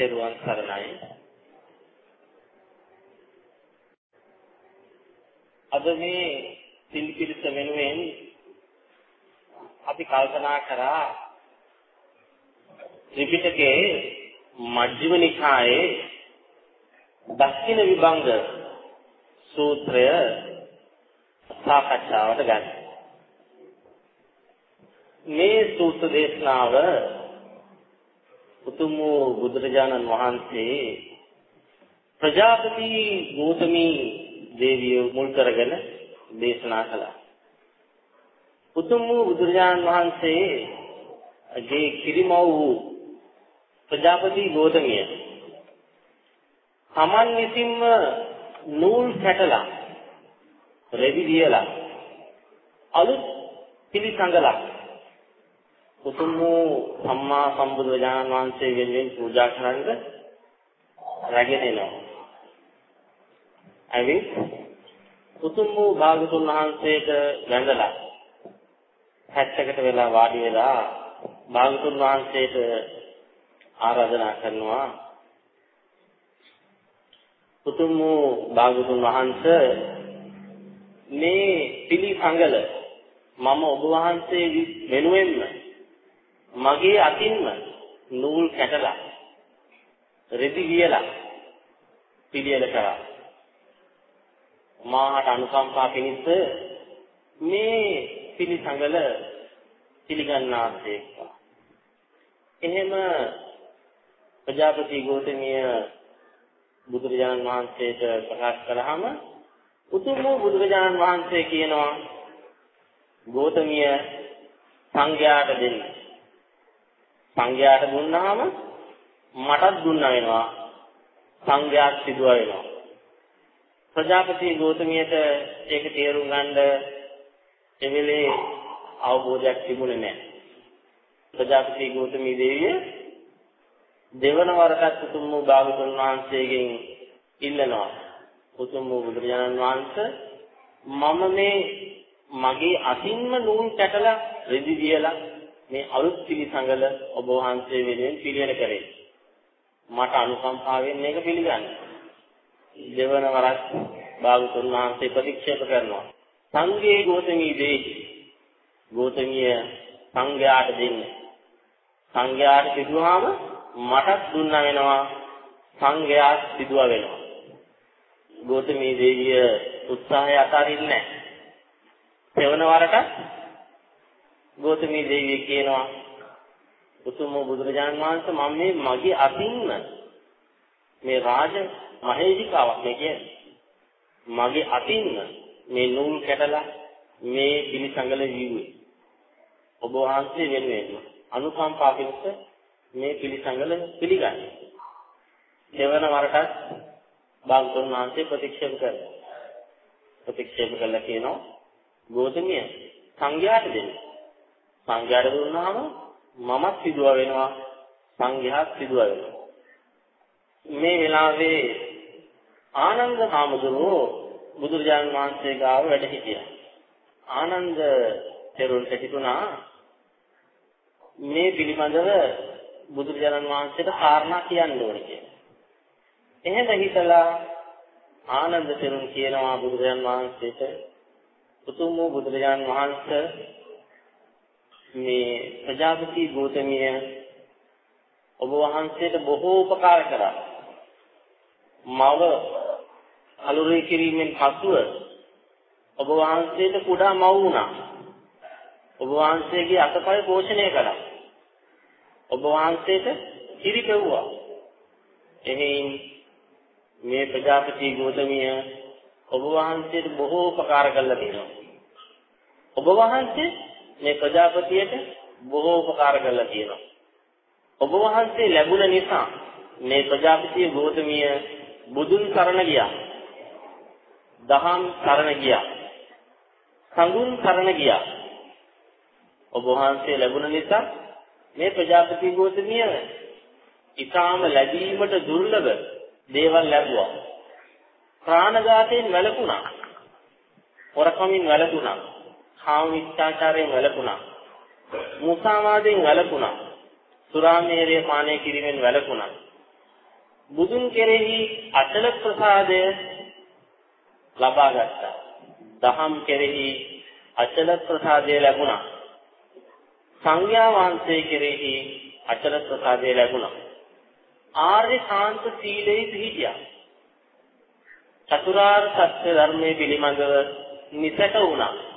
තෙරුවන් සරණයි. අද මේ සිල්පිරිස වෙනුවෙන් අපි කල්පනා කරා ත්‍රිපිටකයේ මජ්ක්‍ධිම නිකායේ දක්ෂින විභංග සූත්‍රය සාකච්ඡාවට ගන්න. මේ සූත්‍ර දේශනාව උතුම් වූ බුදුරජාණන් වහන්සේ ප්‍රජාපති ගෞතමී දේවිය මුල් කරගෙන දේශනා කළා. උතුම් වූ බුදුරජාණන් වහන්සේ ගේ කිරිමව් වූ ප්‍රජාපති ගෞතමිය තමන් විසින්ම නූල් කැටලා රෙදි දියලා අලුත් පිළිසඟලක් උතුම් වූ සම්මා සම්බුදුරජාණන් වහන්සේ වෙනුවෙන් පූජා කරන්න රැගෙන එනවා. ඇවිත් උතුම් වූ භාගතුන් වහන්සේට වැඳලා හැත්තකට වෙලා වාඩි වෙලා භාගතුන් වහන්සේට ආරාධනා කරනවා උතුම් වූ භාගතුන් වහන්සේ මේ පිළිසඟල මම ඔබ වහන්සේ වෙනුවෙන්ම මගේ අතින්ම නූල් කැටලා රෙදි වියලා පිළියෙල කරා. මාහට අනුකම්පා පිණිස මේ පිළිසඟල පිළිගන්නාසේක එහෙම ප්‍රජාපති ගෝතමිය බුදුරජාණන් වහන්සේට ප්‍රකාශ කළාම උතුම් වූ බුදුරජාණන් වහන්සේ කියනවා ගෝතමිය සංඝයාට දෙන්න. සංඝයාට දුන්නාම මටත් දුන්නා වෙනවා. සංඝයාත් සිදුව වෙනවා. ප්‍රජාපති ගෞතමියට ඒක තේරුම් ගන්න එවෙලේ අවබෝධයක් තිබුණේ නැහැ. ප්‍රජාපති ගෞතමී දේවිය දෙවන වරටත් උතුම් වූ භාගතුන් වහන්සේගෙන් ඉල්ලනවා. උතුම් වූ බුදුරජාණන් වහන්සේ මම මේ මගේ අතින්ම නූල් කැටලා රෙදි දියලා මේ අලුත් පිළිසඟල ඔබ වහන්සේ වෙනුවෙන් පිළිවෙල කරේ. මට අනුකම්පාවෙන් මේක පිළිගන්න. දෙවන වරක් භාගතුන් වහන්සේ ප්‍රතික්ෂේප කරනවා. සංඝේ ගෝතමී දේහි. ගෝතමිය සංඝයාට දෙන්නේ. සංඝයාට පිටුවාම මටත් දුන්නා වෙනවා. සංඝයා සිදුව වෙනවා. ගෝතමී දේවිය උත්සාහය අතාරින්නේ නැහැ. දෙවන වරට ගෞතමී දේවිය කියනවා උතුම් බුදුරජාණන් වහන්සේ මම මේ මගේ අතින්ම මේ රාජ මහේජිකාවක් මේ කියන්නේ. මගේ අතින්ම මේ නූල් කැටලා මේ පිළිසඟල වීුවේ. ඔබ වහන්සේ වෙනුවෙන් අනුකම්පා පිණිස මේ පිළිසඟල පිළිගන්නේ. දෙවන වරටත් බාගතුන් වහන්සේ ප්‍රතික්ෂේප කරනවා. ප්‍රතික්ෂේප කළා කියනවා ගෝතමිය සංඝයාට දෙන්න. සංඝයාට දුන්නාම මමත් සිදුව වෙනවා. සංඝයාත් සිදුව වෙනවා. මේ වෙලාවේ ආනන්ද හාමුදුරුවෝ බුදුරජාණන් වහන්සේ ගාව වැඩ සිටියා ආනන්ද තෙරුන්ට හිතුණා මේ පිළිබඳව බුදුරජාණන් වහන්සේට කාරණා කියන්න ඕනේ කියලා. එහෙම හිතලා ආනන්ද තෙරුන් කියනවා බුදුරජාණන් වහන්සේට උතුම් වූ බුදුරජාණන් වහන්සේ මේ ප්‍රජාපති ගෞතමිය ඔබ වහන්සේට බොහෝ උපකාර කරා. මව අලුරේ කිරීමෙන් පසුව ඔබ වහන්සේට කුඩා මව් වුණා. ඔබ වහන්සේගේ අතපය පෝෂණය කළා. ඔබ වහන්සේට කිරි පෙව්වා. එහෙයින් මේ ප්‍රජාපති ගෞතමිය ඔබ වහන්සේට බොහෝ උපකාර කළා තියෙනවා. ඔබ වහන්සේ මේ ප්‍රජාපතියට බොහෝ උපකාර කළා තියෙනවා. ඔබ වහන්සේ ලැබුණ නිසා මේ ප්‍රජාපතිය ගෞතමිය බුදුන් සරණ ගියා. දහම් සරණ ගියා. සංගුන් සරණ ගියා. ඔබ වහන්සේ ලැබුණ නිසා මේ ප්‍රජාපති ගෞතමිය ඊටාම ලැබීමට දුර්ලභ දේවල් ලැබුවා. ප්‍රාණඝාතයෙන් වැළකුණා. හොරකමින් වැළකුණා. කාම මිත්‍යාචාරයෙන් වැළකුණා. මුසාවාදයෙන් වැළකුණා. සුරාමේරය පානය කිරීමෙන් වැළකුණා. බුදුන් කෙරෙහි අචල ප්‍රසාදය ලබා ගත්තා. දහම් කෙරෙහි අචල ප්‍රසාදය ලැබුණා. සංඥා වහන්සේ කෙරෙහි අචල ප්‍රසාදය ලැබුණා. ආර්ය ශාන්ත සීලේ පිහිටියා. චතුරාර්ය සත්‍ය ධර්මයේ පිළිමඟව නිසක වුණා.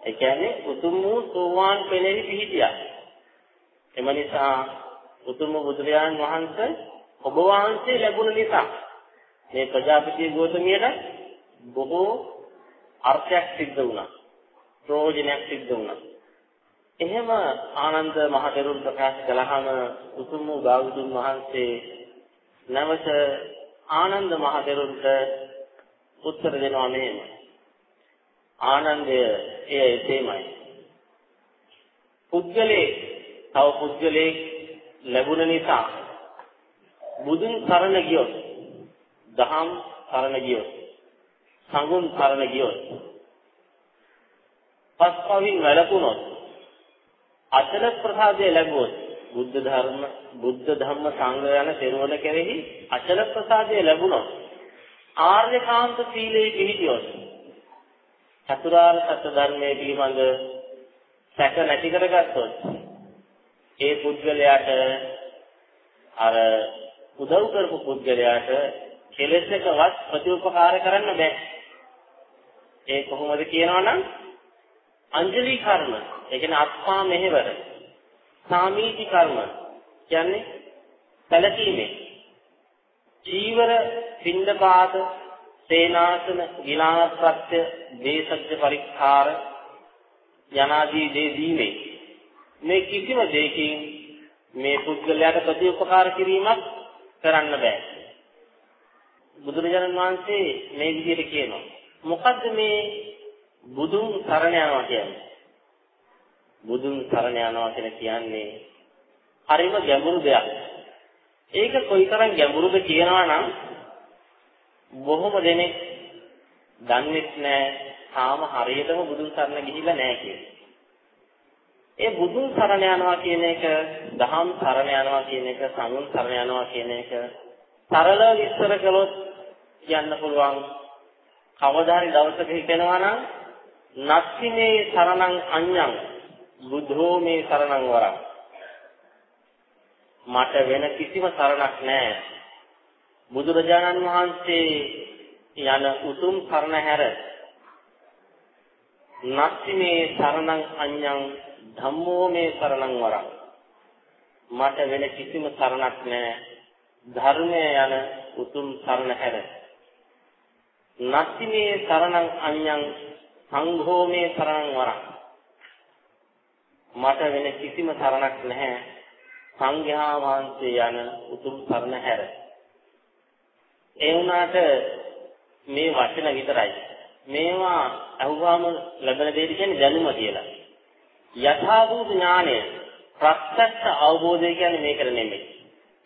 ඒ කියන්නේ උතුම් වූ සෝවාන් පෙළෙහි පිහිටියා. එම නිසා උතුම් බුදුරජාන් වහන්සේ ඔබ වහන්සේ ලැබුණ නිසා මේ ප්‍රජාපති ගෝතමියට බොහෝ අර්ථයක් සිද්ධ වුණා. ප්‍රයෝජනයක් සිද්ධ වුණා. එහෙම ආනන්ද මහතෙරුන් ප්‍රකාශ කළාම උතුම් වූ බාගතුන් වහන්සේ නැවත ආනන්ද මහතෙරුන්ට උත්තර දෙනවා මෙහෙම. ආනන්දය එය එසේමයි. පුද්ගලේ තව පුද්ගලේ ලැබුණ නිසා බුදුන් සරණ ගියොත් දහම් සරණ ගියොත් සංඝුන් සරණ ගියොත් පස්පවින් වැළකුණොත් අචල ප්‍රසාදය ලැබුවොත් බුද්ධ ධර්ම බුද්ධ ධම්ම සංඝ යන තෙරුවන කෙරෙහි අචල ප්‍රසාදය ලැබුණොත් ආර්යකාන්ත සීලේ පිහිටියොත් චතුරාර්ය සත්‍ය ධර්මයේ පිළිබඳ සැක නැති කරගත්තොත් ඒ පුද්ගලයාට අර උදව් කරපු පුද්ගලයාට කෙලෙසකවත් ප්‍රතිඋපකාර කරන්න බෑ. ඒ කොහොමද කියනවනම් අංජලි කර්ම ඒ කියන්නේ අත්පා මෙහෙවර. සාමීති කර්ම කියන්නේ සැලකීමේ. ජීවර පින්ඩපාත සේනාසන ගිලානප්‍රත්‍ය දේශජ්‍ය පරික්ඛාර යනාදී දේ දීමේ මේ කිසිම දෙයකින් මේ පුද්ගලයාට ප්‍රතිඋපකාර කිරීමක් කරන්න බෑ. බුදුරජාණන් වහන්සේ මේ විදිහට කියනවා. මොකද්ද මේ බුදුන් සරණ යනවා කියන්නේ? බුදුන් සරණ යනවා කියලා කියන්නේ හරිම ගැඹුරු දෙයක්. ඒක කොයිතරම් ගැඹුරුද කියනවා නම් බොහොම දෙනෙක් දන්නේ නැහැ තාම හරියටම බුදුන් සරණ ගිහිල්ලා නැහැ කියන්නේ. ඒ බුදුන් සරණ යනවා කියන එක, දහම් සරණ යනවා කියන එක, සමුන් සරණ යනවා කියන එක සරල විස්තර කළොත් කියන්න පුළුවන්. කවදා හරි දවසක හිතෙනවා නම් නත්තිමේ සරණං අඤ්ඤං බුද්ධෝ මේ සරණං වරං මට වෙන කිසිම සරණක් නැහැ බුදුරජාණන් වහන්සේ යන උතුම් සරණ හැර නත්තිමේ සරණං අඤ්ඤං ධම්මෝ මේ සරණං වරං. මට වෙන කිසිම සරණක් නැහැ. ධර්මය යන උතුම් සරණ හැර නත්තිමේ සරණං අඤ්ඤං සංඝෝ මේ සරණං වරං. මට වෙන කිසිම සරණක් නැහැ. සංඝයා වහන්සේ යන උතුම් සරණ හැර ඒ වුණාට මේ වචන විතරයි මේවා අහුවාම ලැබෙන දෙයක් කියන්නේ දැනුම කියලා යථාභූත ඥානය ප්‍රත්‍යක්ෂ අවබෝධය කියන්නේ මේකට නෙමෙයි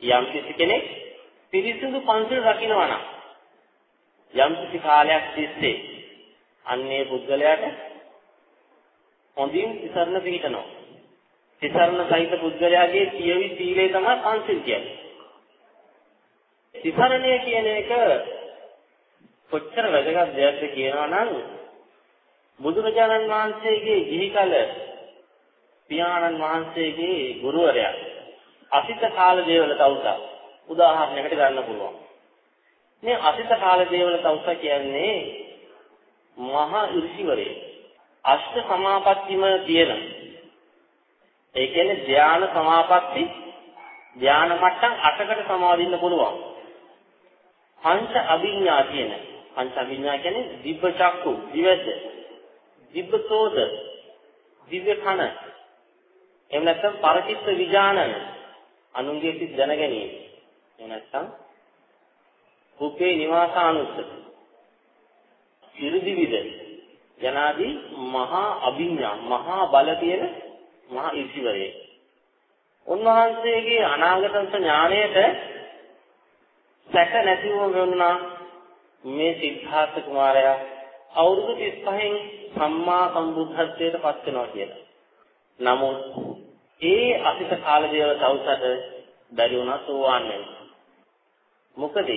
යම් කිසි කෙනෙක් පිරිසිදු පන්සල් රකින්නවා නම් යම් කිසි කාලයක් තිස්සේ අන්නේ පුද්ගලයාට හොඳින් ඉසරණ පිළිතනවා. ඉසරණ සහිත පුද්ගලයාගේ සියවි සීලය තමයි පංචිල් කියන්නේ. ඉසරණය කියන එක කොච්චර වැදගත් දෙයක්ද කියනවා නම් බුදුරජාණන් වහන්සේගේ ගිහි කල පියාණන් වහන්සේගේ ගුරුවරයා අසිත කාල දේවල තවුසා උදාහරණයකට ගන්න පුළුවන්. මේ අසිත කාල දේවල තවුසා කියන්නේ මහා ඍෂිවරයෙක්. අෂ්ට සමාපත්තිම තියෙන. ඒ කියන්නේ ධානා සමාපatti ධානා මට්ටම් 8කට සමාදින්න පුළුවන්. පංච අභිඥා කියන පංච අභිඥා කියන්නේ දිබ්බ චක්කු, දිවැද, දිබ්බ සෝද, දිව්‍ය කන. එහෙම නැත්නම් පරචිත්ත විඥානන අනුන්ගේ සිත් දැන ගැනීම. එහෙම නැත්නම් කුපේ නිවාසානුස්සති ඉරිදිවිද යනාදී මහා අභිඥා මහා බල තියෙන මහා ඉසිවරේ. උන්වහන්සේගේ අනාගත ඥාණයට සැක නැතිව වුණා මේ සිද්ධාර්ථ කුමාරයා අවුරුදු 35න් සම්මා සම්බුද්ධත්වයට පත් වෙනවා කියලා. නමුත් ඒ අසිත කාල දේවල තවුසට බැරි වුණා සෝවාන් වෙන්න. මොකද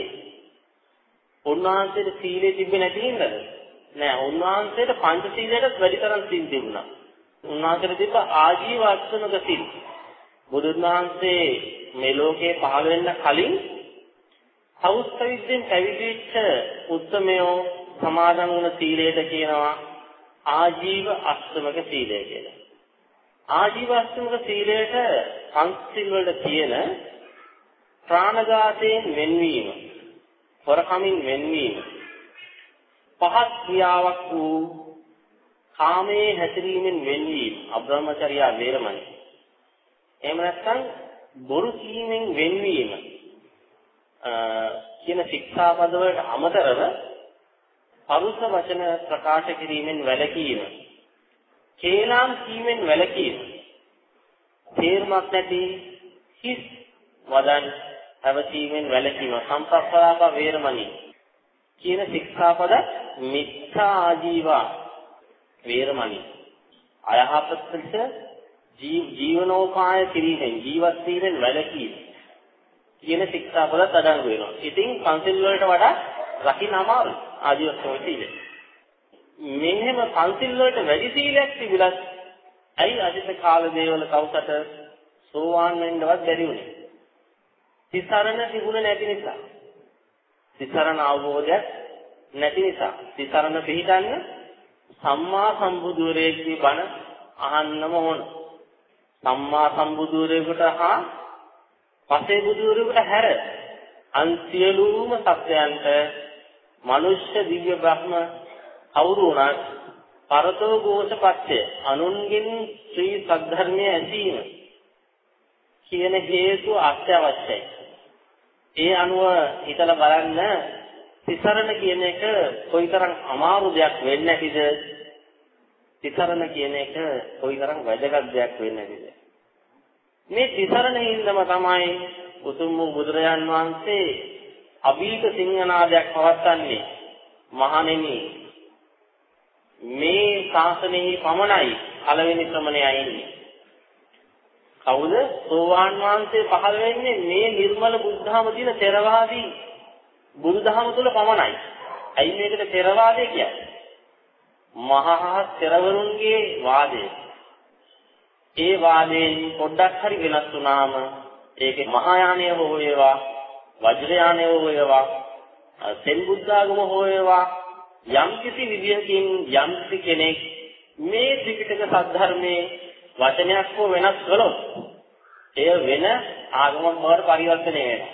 උන්වහන්සේට සීලය තිබ්බේ නැති හින්දාද? නෑ උන්වහන්සේට පංචශීලයටත් වැඩි තරම් සීල් තිබුණා. උන්වහන්සේට තිබ්බ ආජීව අෂ්ටමක සීල්. බුදුන් වහන්සේ මේ ලෝකේ පහළ වෙන්න කලින් සෞස්තවිද්දෙන් පැවිදිච්ච උත්තමයෝ සමාදන් වුණ සීලයට කියනවා ආජීව අෂ්ටමක සීලය කියලා. ආජීව අෂ්ටමක සීලයට පංචශීල වල තියෙන ප්‍රාණඝාතයෙන් වෙන්වීම, හොරකමින් වෙන්වීම, පහත් ක්‍රියාවක් වූ කාමයේ හැසිරීමෙන් වෙන්වීම, අබ්‍රහ්මචර්යා වේරමණී. එහෙම නැත්නම් බොරු කීමෙන් වෙන්වීම කියන ශික්ෂාපද වලට අමතරව පරුස වචන ප්‍රකාශ කිරීමෙන් වැළකීම. කේලාම් කීමෙන් වැළකීම. තේරුමක් නැති හිස් වදන් පැවතීමෙන් වැළකීම. සම්ප්‍රප්පලාප වේරමණී කියන ශික්ෂාපද මිත්‍යා ආජීවා වේරමණී. අයහපත් ජීවනෝපාය කිරීමෙන් ජීවත් වීමෙන් වැළකීම. කියන ශික්ෂාපදත් අඩංගු වෙනවා. ඉතින් පන්සිල් වලට වඩා රකින්න අමාරුයි ආජීවස්තව සීලය. මෙහෙම පන්සිල් වලට වැඩි සීලයක් තිබුණත් ඇයි අදිත කාල දේවල කවුසට සෝවාන් වෙන්නවත් බැරි වුනේ? තිසරණ තිබුණ නැති නිසා. තිසරණ අවබෝධයක් නැති නිසා. තිසරණ පිළිගන්න සම්මා සම්බුදුරේගේ බණ අහන්නම ඕන. සම්මා සම්බුදුරේකට හා පසේ බුදුරේකට හැර අන් සියලුම සත්‍යයන්ට මනුෂ්‍ය දිව්‍ය බ්‍රහ්ම කවුරු වුණත් පරතෝ ഘോഷපත්‍ය අනුන්ගෙන් ශ්‍රී සද්ධර්මයේ ඇසීම කියන හේතු අත්‍යවශ්‍යයි. ඒ අනුව හිතලා බලන්න තිසරණ කියන එක කොයිතරම් අමාරු දෙයක් වෙන්නේ නැතිද? තිසරණ කියන එක කොයිතරම් වැදගත් දෙයක් වෙන්නේ නැතිද? මේ තිසරණ හින්දම තමයි උතුම් වූ බුදුරජාන් වහන්සේ අභීත සිංහනාදයක් පවත්වන්නේ මහණෙනි මේ ශාසනයෙහි පමණයි පළවෙනි ශ්‍රමණයා ඉන්නේ කවුද සෝවාන් වහන්සේ පහළ වෙන්නේ මේ නිර්මල බුද්ධහම දින තෙරවාදී බුදුදහම තුල පමණයි. ඇයි මේකට තෙරවාදය කියන්නේ? මහා තෙරවරුන්ගේ වාදය. ඒ වාදයෙන් පොඩ්ඩක් හරි වෙනස් වුණාම ඒකේ මහායානය හෝ වේවා වජ්‍රයානය හෝ වේවා සෙන් බුද්ධාගම හෝ වේවා යම් කිසි විදියකින් යම් කිසි කෙනෙක් මේ ත්‍රිපිටක සද්ධර්මයේ වචනයක් හෝ වෙනස් කළොත් එය වෙන ආගමක් බවට පරිවර්තනය වෙනවා.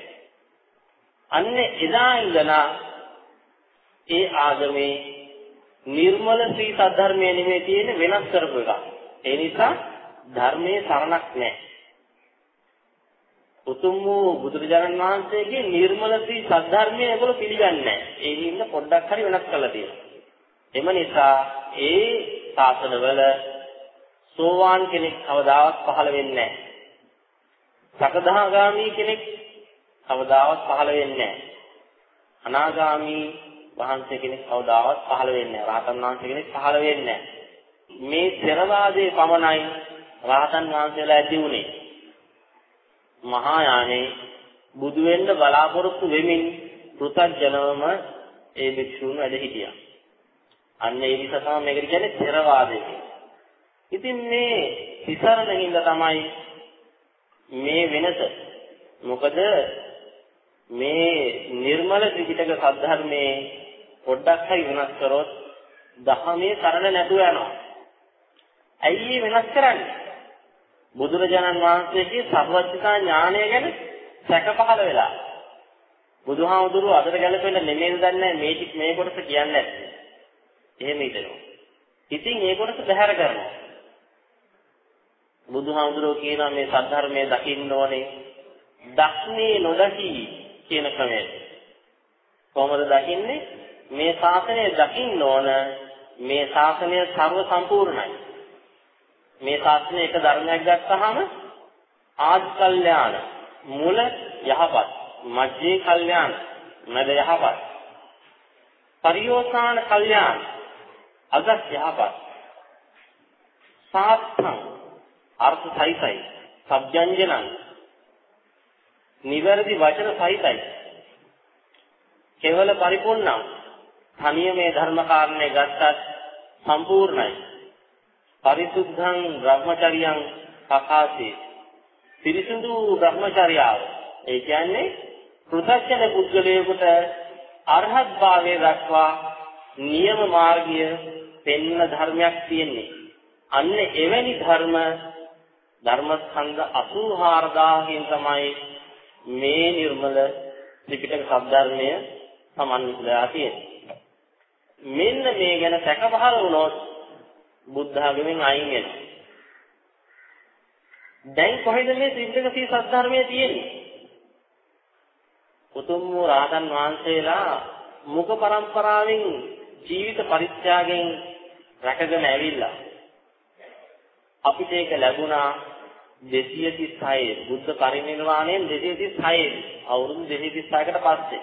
අන්න එදා ඉඳලා ඒ ආගමේ නිර්මල ශ්‍රී සද්ධර්මයේ නෙමෙයි තියෙන වෙනස් කරපු එක. ඒ නිසා ධර්මයේ සරණක් නැහැ. උතුම් වූ බුදුරජාණන් වහන්සේගේ නිර්මල ශ්‍රී සද්ධර්මයේ ඒගොල්ලෝ පිළිගන්නේ නැහැ. ඒ හින්දා පොඩ්ඩක් හරි වෙනස් කරලා තියෙනවා. එම නිසා ඒ ශාසනවල සෝවාන් කෙනෙක් කවදාවත් පහළ වෙන්නේ නැහැ. සකදාගාමි කෙනෙක් කවදාවත් පහළ වෙන්නේ නැහැ. අනාගාමි වහන්සේ කෙනෙක් කවදාවත් පහළ වෙන්නේ නැහැ. රාතන් වහන්සේ කෙනෙක් පහළ වෙන්නේ නැහැ. මේ ථෙරවාදයේ පමණයි රාතන් වහන්සේලා ඇති උනේ. මහා යානේ බුදු වෙන්න බලාපොරොත්තු වෙමින් පෘථග්ජනවම ඒ භික්ෂුන් වැඩ හිටියා. අන්න ඒ නිසා තමයි මේකට කියන්නේ ථෙරවාදය කියලා. ඉතින් මේ තිසරණ හින්දා තමයි මේ වෙනස. මොකද මේ නිර්මල ත්‍රිපිටක සද්ධර්මයේ පොඩ්ඩක් හරි වෙනස් කරොත් දහමේ සරණ නැතුව යනවා. ඇයි වෙනස් කරන්නේ? බුදුරජාණන් වහන්සේගේ සර්වඥතා ඥානය ගැන සැක පහළ වෙලා. බුදුහාමුදුරුවෝ අදට ගැලපෙන්න නෙමෙයි දන්නේ මේ මේ කොටස කියන්නේ නැත්තේ. එහෙම හිතනවා. ඉතින් ඒ කොටස බැහැර කරනවා. බුදුහාමුදුරුවෝ කියනවා මේ සද්ධර්මයේ දකින්න ඕනේ. දක්නේ නොදකි කියන ක්‍රමය. කොහොමද දකින්නේ? මේ ශාසනය දකින්න ඕන මේ ශාසනය ਸਰව සම්පූර්ණයි. මේ ශාසනය එක ධර්මයක් ගත්තාම ආදි කල්යාණ මුල යහපත් මධ්‍යේ කල්යාණ මැද යහපත් පරිෝසాన කල්යාණ අගත් යහපත් සාත්තං අර්ථ සහිතයි. සබ්ජංජනං නිවැරදි වචන සහිතයි. කෙවල පරිපූර්ණම්. තනිය මේ ධර්ම කාරණේ ගත්තත් සම්පූර්ණයි. පරිසුද්ධං බ්‍රහ්මචරියං පකාසේ. පිරිසුදු බ්‍රහ්මචර්යාව. ඒ කියන්නේ පෘථග්ජන පුද්ගලයෙකුට අරහත් භාවයේ දක්වා නියම මාර්ගය පෙන්න ධර්මයක් තියෙන්නේ. අන්න එවැනි ධර්ම ධර්මස්කන්ධ 84000කින් තමයි මේ නිර්මල ත්‍රිපිටක සද්ධර්මය සමන්විතලා තියෙන්නේ. මෙන්න මේ ගැන සැක පහළ වුණොත් බුද්ධ ආගමෙන් අයින් වෙනවා. දැන් කොහෙද මේ ත්‍රිපිටක සී සද්ධර්මය තියෙන්නේ? උතුම් වූ රාතන් වහන්සේලා මුඛ પરම්පරාවෙන් ජීවිත පරිත්‍යාගයෙන් රැකගෙන ඇවිල්ලා අපිට ඒක ලැබුණා 236 බුද්ධ පරිනිර්වාණයෙන් 236 අවුරුදු 236කට පස්සේ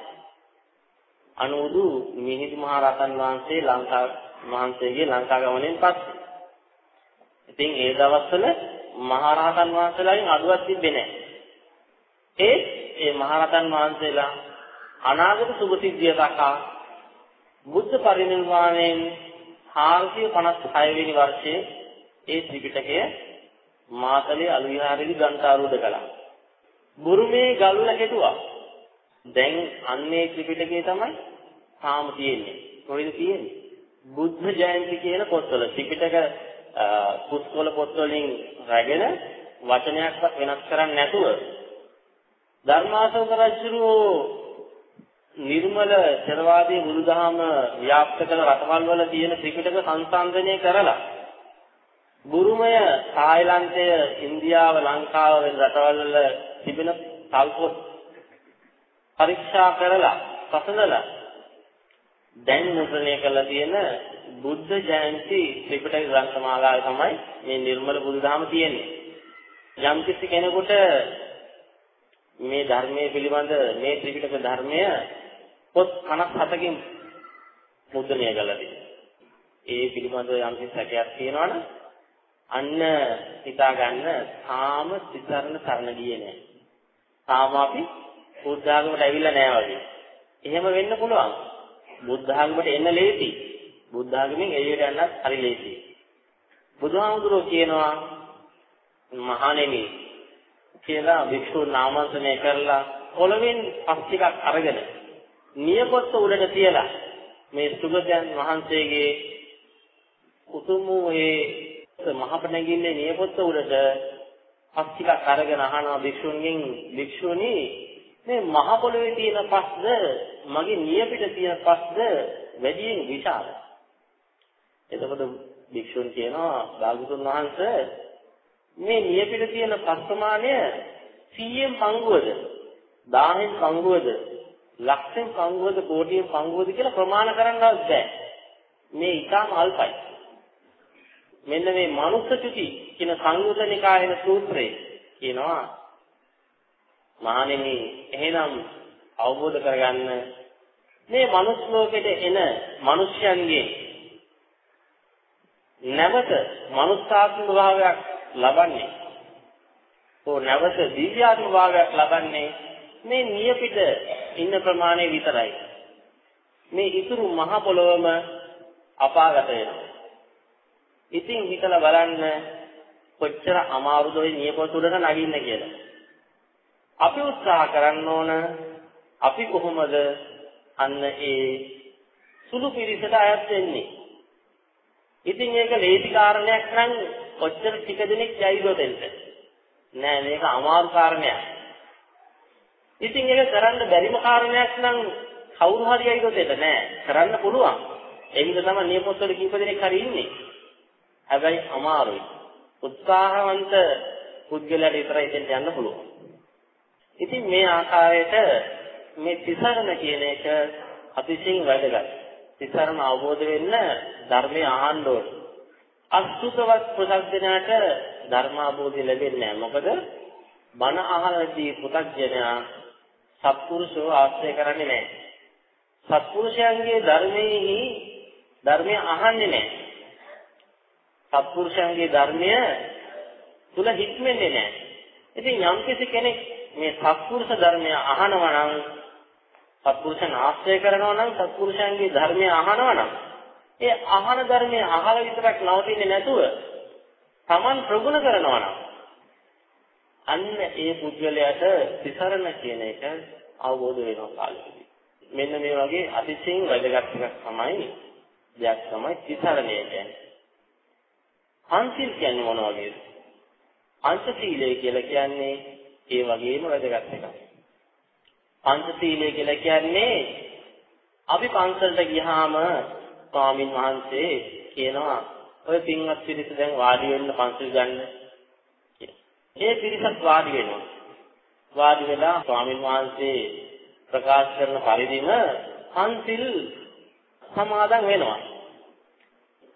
අනුරුදු මිහිඳු මහ රහතන් වහන්සේ ලංකා වහන්සේගේ ලංකා ගමනෙන් පස්සේ ඉතින් ඒ දවස්වල මහ රහතන් වහන්සේලාගෙන් අඩුවක් තිබ්බේ නැහැ ඒ ඒ මහ රහතන් වහන්සේලා අනාගත සුභ සිද්ධිය දක්වා බුද්ධ පරිනිර්වාණයෙන් 456 වෙනි වර්ෂයේ ඒ ත්‍රිපිටකය මාතලේ අලු විහාරයේදී ගන්ඨාරූඪ කළා. බුරුමේ ගල්ල කෙටුවා. දැන් අන්නේ ත්‍රිපිටකය තමයි තාම තියෙන්නේ. කොහෙද තියෙන්නේ? බුද්ධ ජයන්ති කියන පොත්වල ත්‍රිපිටක පුස්කොළ පොත්වලින් රැගෙන වචනයක්වත් වෙනස් කරන්නේ නැතුව ධර්මාශෝක රජුරෝ නිර්මල ථෙරවාදී බුදුදහම ව්‍යාප්ත කළ රටවල් වල තියෙන ත්‍රිපිටක සංසන්දනය කරලා බුරුමය, තායිලන්තය, ඉන්දියාව, ලංකාව වෙන රටවල් වල තිබෙන තල්පොත් පරීක්ෂා කරලා පසඳලා දැන් මුද්‍රණය කරලා තියෙන බුද්ධ ජයන්ති ත්‍රිපිටක ග්‍රන්ථමාලාවේ තමයි මේ නිර්මල බුදුදහම තියෙන්නේ. යම් කිසි කෙනෙකුට මේ ධර්මයේ පිළිබඳ මේ ත්‍රිපිටක ධර්මය පොත් 57කින් මුද්‍රණය කරලා තියෙනවා. ඒ පිළිබඳව යම් කිසි සැකයක් තියෙනවනම් අන්න හිතා ගන්න තාම සිතරන සරණ ගියේ නෑ. තාම අපි බුද්ධ ආගමට ඇවිල්ලා නෑ වගේ. එහෙම වෙන්න පුළුවන්. බුද්ධ ආගමට එන්න ලේසි. බුද්ධ ආගමෙන් එළියට යන්නත් හරි ලේසි. බුදුහාමුදුරුවෝ කියනවා මහණෙනි කියලා භික්ෂු නාමසනය කරලා පොළවෙන් පස් ටිකක් අරගෙන නියපොත්ත උඩට තියලා මේ සුගතයන් වහන්සේගේ උතුම් වූ මේ මහපණගින්නේ නියපොත්ත උඩට පස් ටිකක් අරගෙන අහනවා භික්ෂුන්ගෙන් භික්ෂුනි මේ මහ පොළවේ තියෙන පස්ද මගේ නියපිට තියෙන පස්ද වැඩියෙන් විශාල. එතකොට භික්ෂුන් කියනවා භාගතුන් වහන්සේ මේ නියපිට තියෙන පස් ප්‍රමාණය 100න් පංගුවද? 1000න් පංගුවද? ලක්ෂෙන් පංගුවද? කෝටියෙන් පංගුවද කියලා ප්‍රමාණ කරන්නවත් බෑ. මේ ඊටම අල්පයි. මෙන්න මේ මනුස්ස චුති කියන සංයුතනිකායන සූත්‍රයේ කියනවා මහණෙනි එහෙනම් අවබෝධ කරගන්න මේ මනුස්ස ලෝකෙට එන මිනිස්යන්ගේ නැවත මනුස්සාත්ම භාවයක් ලබන්නේ. ඕ නැවත දිව්‍යාත්ම භාවයක් ලබන්නේ මේ නියපිට ඉන්න ප්‍රමාණය විතරයි. මේ ඉතුරු මහ පොළොවම අපාගත වෙනවා. ඉතින් හිතලා බලන්න කොච්චර අමාරුද ওই නියපොතු උඩට නගින්න කියලා. අපි උත්සාහ කරන්න ඕන අපි කොහොමද අන්න ඒ සුළු පිරිසට අයත් වෙන්නේ. ඉතින් මේක ලේසි කාරණයක් නම් කොච්චර ටික දෙනෙක් යයිද දෙන්න. නෑ මේක අමාරු කාරණයක්. ඉතින් ඒක කරන්න බැරිම කාරණයක් නම් කවුරු හරි යයිද දෙන්න නෑ. කරන්න පුළුවන්. ඒ විදිහ තමයි නියපොත්වල කීප දෙනෙක් හරි ඉන්නේ. හැබැයි අමාරුයි. උත්සාහවන්ත පුද්ගලයාට විතරයි එතෙන්ට යන්න පුළුවන්. ඉතින් මේ ආකාරයට මේ තිසරණ කියන එක අතිශයින් වැදගත්. තිසරණ අවබෝධ වෙන්න ධර්මය අහන්න ඕනේ. අසුතවත් පු탁ජනයාට ධර්ම අවබෝධය ලැබෙන්නේ නැහැ. මොකද බණ අහනදී පු탁ජනයා සත්පුරුෂෝ ආශ්‍රය කරන්නේ නැහැ. සත්පුරුෂයන්ගේ ධර්මයේහි ධර්මය අහන්නේ නැහැ. සත්පුරුෂයන්ගේ ධර්මය තුල හික්මෙන්නේ නැහැ. ඉතින් යම් කෙනෙක් මේ සත්පුරුෂ ධර්මය අහනවා නම් සත්පුරුෂයන් ආශ්‍රය කරනවා නම් සත්පුරුෂයන්ගේ ධර්මය අහනවා නම් ඒ අහන ධර්මයේ අහලා විතරක් නවතින්නේ නැතුව Taman ප්‍රගුණ කරනවා නම් අන්න ඒ පුද්ගලයාට තිසරණ කියන එක අවබෝධ වෙනවා කාලෙකදී. මෙන්න මේ වගේ අතිශයින් වැදගත් එකක් තමයි දෙයක් තමයි තිසරණය කියන්නේ. පංචිල් කියන්නේ මොන වගේද? පංචශීලය කියලා කියන්නේ ඒ වගේම වැදගත් එකක්. පංචශීලය කියලා කියන්නේ අපි පන්සලට ගියාම ස්වාමින් වහන්සේ කියනවා ඔය පින්වත් පිරිස දැන් වාඩි වෙන්න පන්සල් ගන්න. ඒ පිරිසත් වාඩි වෙනවා. වාඩි වෙලා ස්වාමින් වහන්සේ ප්‍රකාශ කරන පරිදිම පන්සිල් සමාදන් වෙනවා.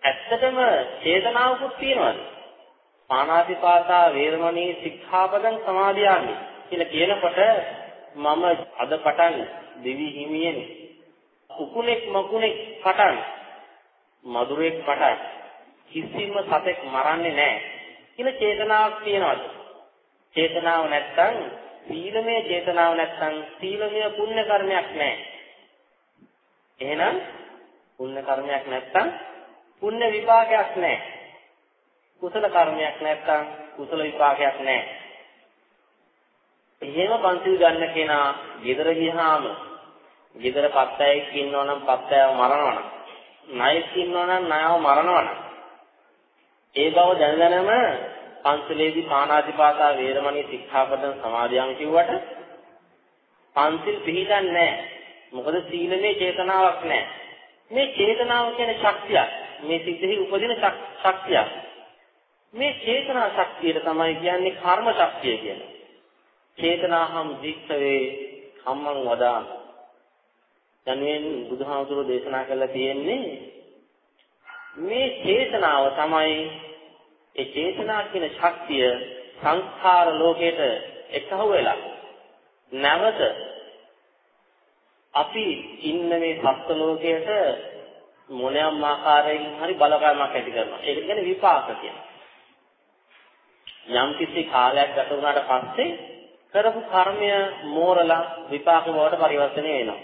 ඇත්තටම චේතනාවකුත් තියෙනවද? පාණාතිපාතා වේරමණී සික්ඛාපදං සමාදියාමි කියලා කියනකොට මම අද පටන් දෙවි හිමියෙන් උකුණෙක් මකුණෙක් පටන් මధుරෙක් පටන් කිසිම සතෙක් මරන්නේ නැහැ කියලා චේතනාවක් තියනවාද? චේතනාව නැත්තම් සීලමය චේතනාව නැත්තම් සීලමය පුණ්‍ය කර්මයක් නැහැ. එහෙනම් පුණ්‍ය කර්මයක් නැත්තම් පුණ්‍ය විපාකයක් නැහැ. කුසල කර්මයක් නැත්තම් කුසල විපාකයක් නැහැ. එහෙම පන්සිල් ගන්න කෙනා ගෙදර ගියාම ගෙදර පත්තයෙක් ඉන්නවා නම් පත්තයව මරනවා නම් ණයෙක් ඉන්නවා නම් ණයව මරනවා නම් ඒ බව දැනගෙනම පන්සලේදී පාණාතිපාතා වේරමණී සික්ඛාපදං සමාදියාම කිව්වට පන්සිල් පිළිගන්නේ නැහැ. මොකද සීලමේ චේතනාවක් නැහැ. මේ චේතනාව කියන්නේ ශක්තියක්. මේ සිද්දෙහි උපදින ශක්තියක්. මේ චේතනා ශක්තියට තමයි කියන්නේ කර්ම ශක්තිය කියන්නේ. චේතනාහම් දික්ඛවේ කම්මං වදාන. යනුවෙන් බුදුහාමුදුරෝ දේශනා කළා තියෙන්නේ මේ චේතනාව තමයි ඒ චේතනා කියන ශක්තිය සංස්කාර ලෝකයට එකහුව වෙලා නැවත අපි ඉන්න මේ සත්ත්ව ලෝකයට මොනියම් ආකාරයෙන් හරි බලපෑමක් ඇති කරනවා. ඒක කියන්නේ විපාක කියන්නේ. යම් කිසි කාලයක් ගත වුණාට පස්සේ කරපු කර්මය මෝරලා විපාක බවට පරිවර්තනය වෙනවා.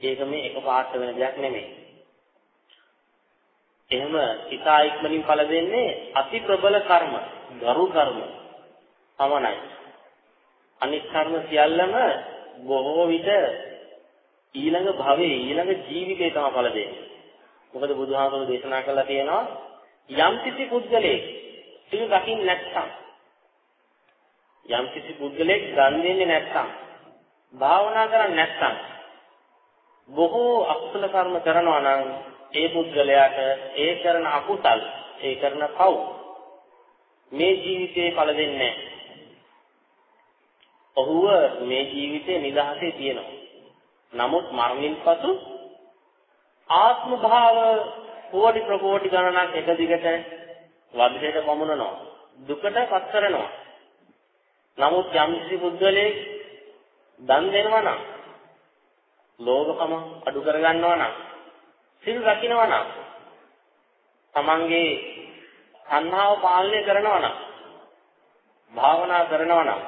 ඒක මේ එකපාරට වෙන දෙයක් නෙමෙයි. එහෙම ඉතා ඉක්මනින් ඵල දෙන්නේ අති ප්‍රබල කර්ම, ගරු කර්ම පමණයි. අනිත් කර්ම සියල්ලම බොහෝ විට ඊළඟ භවයේ ඊළඟ ජීවිතේ තමයි ඵල දෙන්නේ. මොකද බුදුහාමුදුරුවෝ දේශනා කළා තියෙනවා යම් කිසි පුද්ගලයෙක් සිල් රකින්න නැත්නම් යම් කිසි පුද්ගලයෙක් දන් දෙන්නේ නැත්නම් භාවනා කරන්නේ නැත්නම් බොහෝ අකුසල කර්ම කරනවා නම් ඒ පුද්ගලයාට ඒ කරන අකුසල් ඒ කරන පව් මේ ජීවිතේ ඵල දෙන්නේ ඔහුව මේ ජීවිතේ නිදහසේ තියෙනවා. නමුත් මරණින් පසු ආත්ම භාව කෝටි ප්‍රකෝටි ගණනක් එක දිගට වදයට පමුණනවා. දුකට පත් කරනවා. නමුත් යම් කිසි පුද්ගලයෙක් දන් දෙනවා නම් ලෝභකම අඩු කරගන්නවා නම් සිල් රකින්නවා නම් තමන්ගේ සංහාව පාලනය කරනවා නම් භාවනා කරනවා නම්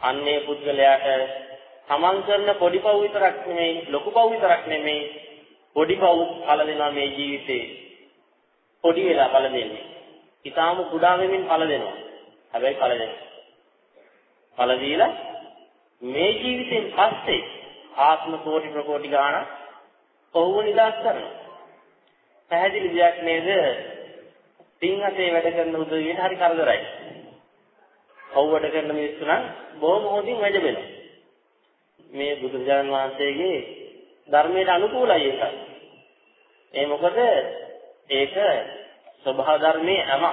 අන්නේ පුද්ගලයාට තමන් කරන පොඩි පව් විතරක් නෙමෙයි ලොකු පව් විතරක් නෙමෙයි පොඩි පව් ඵල දෙනවා මේ ජීවිතේ පොඩි වෙලා ඵල දෙන්නේ ඊටාම කුඩා වෙමින් ඵල දෙනවා හැබැයි ඵල දෙනවා ඵල දීලා මේ ජීවිතෙන් පස්සේ ආත්ම කෝටි ප්‍රකෝටි ගාණක් ඔහුව නිදාස් කරනවා. පැහැදිලි දෙයක් නේද? පින් අතේ වැඩ කරන උදවියට හරි කරදරයි. ඔව් වැඩ කරන මිනිස්සු නම් බොහොම හොඳින් වැඩ වෙනවා. මේ බුදුරජාණන් වහන්සේගේ ධර්මයට අනුකූලයි ඒක. ඒ මොකද ඒක ස්වභාව ධර්මයේ අම.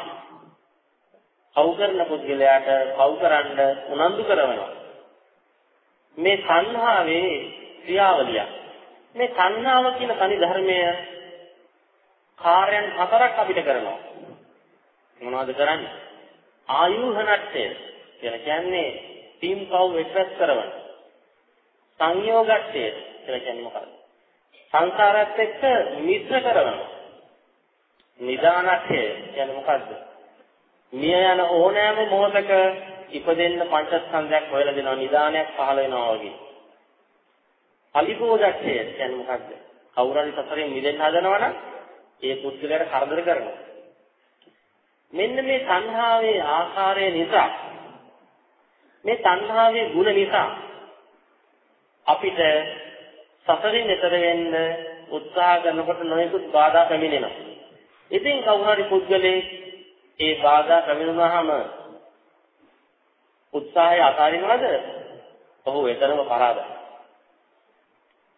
පව් කරන පුද්ගලයාට පව් කරන්න උනන්දු කරනවා. මේ සංහාවේ ක්‍රියාවලියක්. මේ තණ්හාව කියන තනි ධර්මය කාර්යයන් හතරක් අපිට කරනවා. මොනවද කරන්නේ? ආයුහනට්ඨය කියලා කියන්නේ තීම් පව් එක්රැස් කරවන. සංයෝගට්ඨය කියලා කියන්නේ මොකක්ද? සංසාරات එක්ක මිශ්‍ර කරන. නිදානට්ඨය කියන්නේ මොකද්ද? මිය යන ඕනෑම මොහොතක ඉපදෙන්න පංචස්කන්ධයක් හොයලා දෙනවා නිදානයක් පහළ වෙනවා වගේ. පලිපෝදක්ෂය කියන්නේ මොකද්ද? කවුරු හරි සසරෙන් මිදෙන්න හදනවා නම් ඒ පුද්ගලයාට කරදර කරනවා. මෙන්න මේ තණ්හාවේ ආකාරය නිසා මේ තණ්හාවේ ಗುಣ නිසා අපිට සසරින් එතර වෙන්න උත්සාහ කරනකොට නොයෙකුත් බාධා පැමිණෙනවා. ඉතින් කවුරු හරි පුද්ගලෙක් ඒ බාධා පැමිණුනහම උත්සාහය අතාරිනවද? ඔහු එතරම් පරාදයි.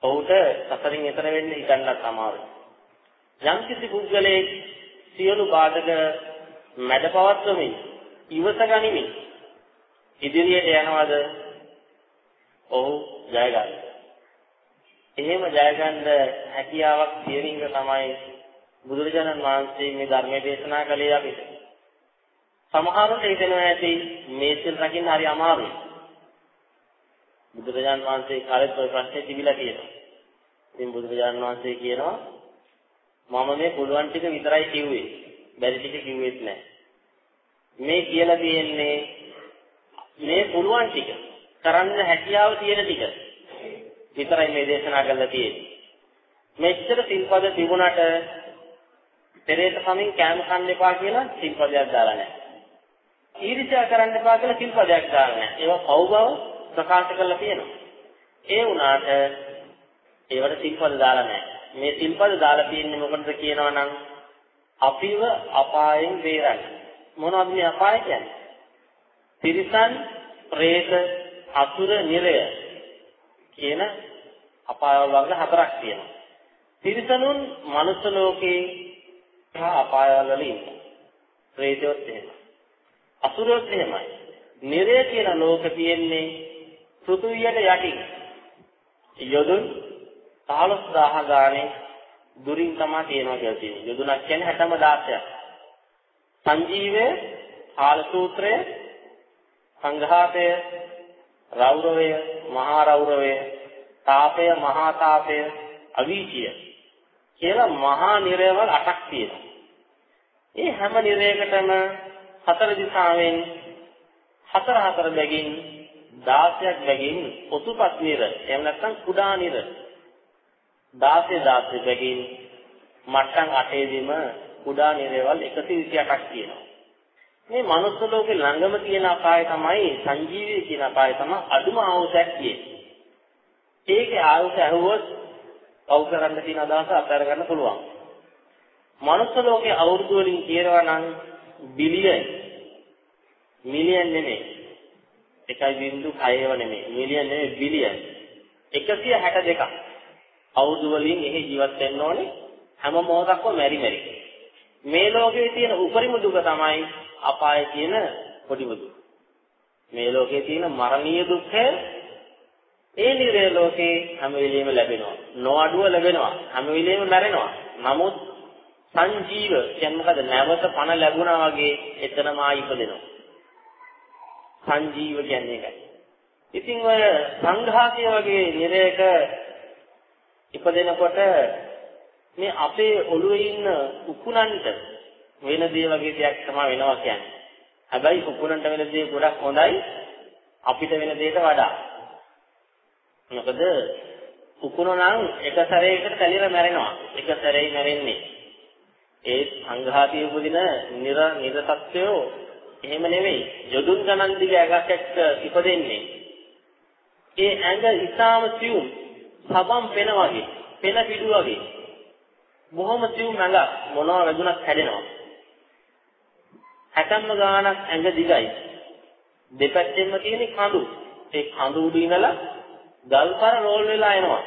ඔහුට සසරින් එතර වෙන්න හිතන්නත් අමාරුයි. යම් කිසි පුද්ගලයෙක් සියලු බාධක මැඩපවත්වමින් ඉවස ගනිමින් ඉදිරියට යනවාද? ඔහු ජය ගන්නවා. එහෙම ජය ගන්න හැකියාවක් තියෙන එක තමයි බුදුරජාණන් වහන්සේ මේ ධර්මයේ දේශනා කළේ අපිට. සමහරවිට හිතෙනවා ඇති මේ සිල් රකින්න හරි අමාරුයි. බුදුරජාණන් වහන්සේ කාලෙත් ওই ප්‍රශ්නේ තිබිලා තියෙනවා. ඉතින් බුදුරජාණන් වහන්සේ කියනවා මම මේ පුළුවන් ටික විතරයි කිව්වේ. බැරි ටික කිව්වෙත් නැහැ. මේ කියලා තියෙන්නේ මේ පුළුවන් ටික කරන්න හැකියාව තියෙන ටික විතරයි මේ දේශනා කරලා තියෙන්නේ. මෙච්චර සිල්පද තිබුණාට පෙරේත කමින් කෑම කන්න එපා කියලා සිල්පදයක් දාලා නැහැ. ඊර්ෂ්‍යා කරන්න එපා කියලා සිල්පදයක් දාලා නැහැ. ඒවා පව් බව ප්‍රකාශ කරලා තියෙනවා. ඒ වුණාට ඒවට සිල්පද දාලා නැහැ. මේ සිල්පද දාලා තියෙන්නේ මොකටද කියනවා නම් අපිව අපායෙන් බේරන්න. මොනවද මේ අපාය කියන්නේ? තිරිසන්, പ്രേත, අසුර, නිරය කියන අපායවල වර්ග හතරක් තියෙනවා. තිරිසනුන් මනුස්ස ලෝකේ සහ අපායවල වල ඉන්නවා. ප්‍රේතයොත් එහෙමයි. අසුරයොත් එහෙමයි. නිරය කියන ලෝක තියෙන්නේ පෘථුවියට යටින්. යොදුන් 15000 ගානේ දුරින් තමයි තියෙනවා කියලා තියෙනවා. යොදුනක් කියන්නේ 66000ක්. සංජීවය, කාල සූත්‍රය, සංඝාතය, රෞරවය, මහා රෞරවය, තාපය, මහා තාපය, අවීචිය කියලා මහා නිරයවල් අටක් තියෙනවා. මේ හැම නිරයකටම හතර දිශාවෙන් හතර හතර බැගින් 16ක් බැගින් ඔසුපත් නිර එහෙම නැත්නම් කුඩා නිර 16 16 බැගින් මට්ටම් 8 දිම කුඩා නිරවල් 128ක් තියෙනවා. මේ මනුස්ස ලෝකේ ළඟම තියෙන අපාය තමයි සංජීවී කියන අපාය තමයි අදුම ආයුෂයක් කියන්නේ. ඒකේ ආයුෂ ඇහුවොත් පව් කරන්න තියෙන අදහස අත්හැර ගන්න පුළුවන්. මනුස්ස ලෝකේ අවුරුදු වලින් කියනවා නම් බිලියන් මිලියන් නෙමෙයි. 1.6ව නෙමෙයි. මිලියන් නෙමෙයි බිලියන්. 162ක්. අවුරුදු වලින් එහි ජීවත් වෙන්න ඕනේ හැම මොහොතක්ම මෙරි මෙරි. මේ ලෝකයේ තියෙන උපරිම දුක තමයි අපාය කියන පොඩිම දුක. මේ ලෝකයේ තියෙන මරණීය දුක්ඛය ඒ නිරේ ලෝකේ හැම වෙලෙම ලැබෙනවා. නොඅඩුව ලැබෙනවා. හැම වෙලෙම මැරෙනවා. නමුත් සංජීව කියන්නේ මොකද? නැවත පණ ලැබුණා වගේ එතනම ආයි ඉපදෙනවා. සංජීව කියන්නේ ඒකයි. ඉතින් ඔය සංඝාතය වගේ නිරයක ඉපදෙනකොට මේ අපේ ඔළුවේ ඉන්න උකුණන්ට වෙන දේ වගේ දෙයක් තමයි වෙනවා කියන්නේ. හැබැයි උකුණන්ට වෙන දේ ගොඩක් හොඳයි අපිට වෙන දෙයට වඩා. මොකද උකුණ නම් එක සැරේකට කැලිලා මැරෙනවා. එක සැරේ මැරෙන්නේ. ඒ සංඝාතී උපදින නිර නිරසත්වයෝ එහෙම නෙවෙයි. යොදුන් ගණන් දිග ඇඟක් එක්ක ඉපදෙන්නේ. ඒ ඇඟ ඉතාම සියුම් සබම් පෙන වගේ, පෙන පිටු වගේ. බොහොම සියුම් ඇඟක් මොනවා වැදුනක් හැදෙනවා. හැතැම්ම ගානක් ඇඟ දිගයි. දෙපැත්තෙන්ම තියෙන කඳු. ඒ කඳු උඩ ඉඳලා ගල්පර රෝල් වෙලා එනවා.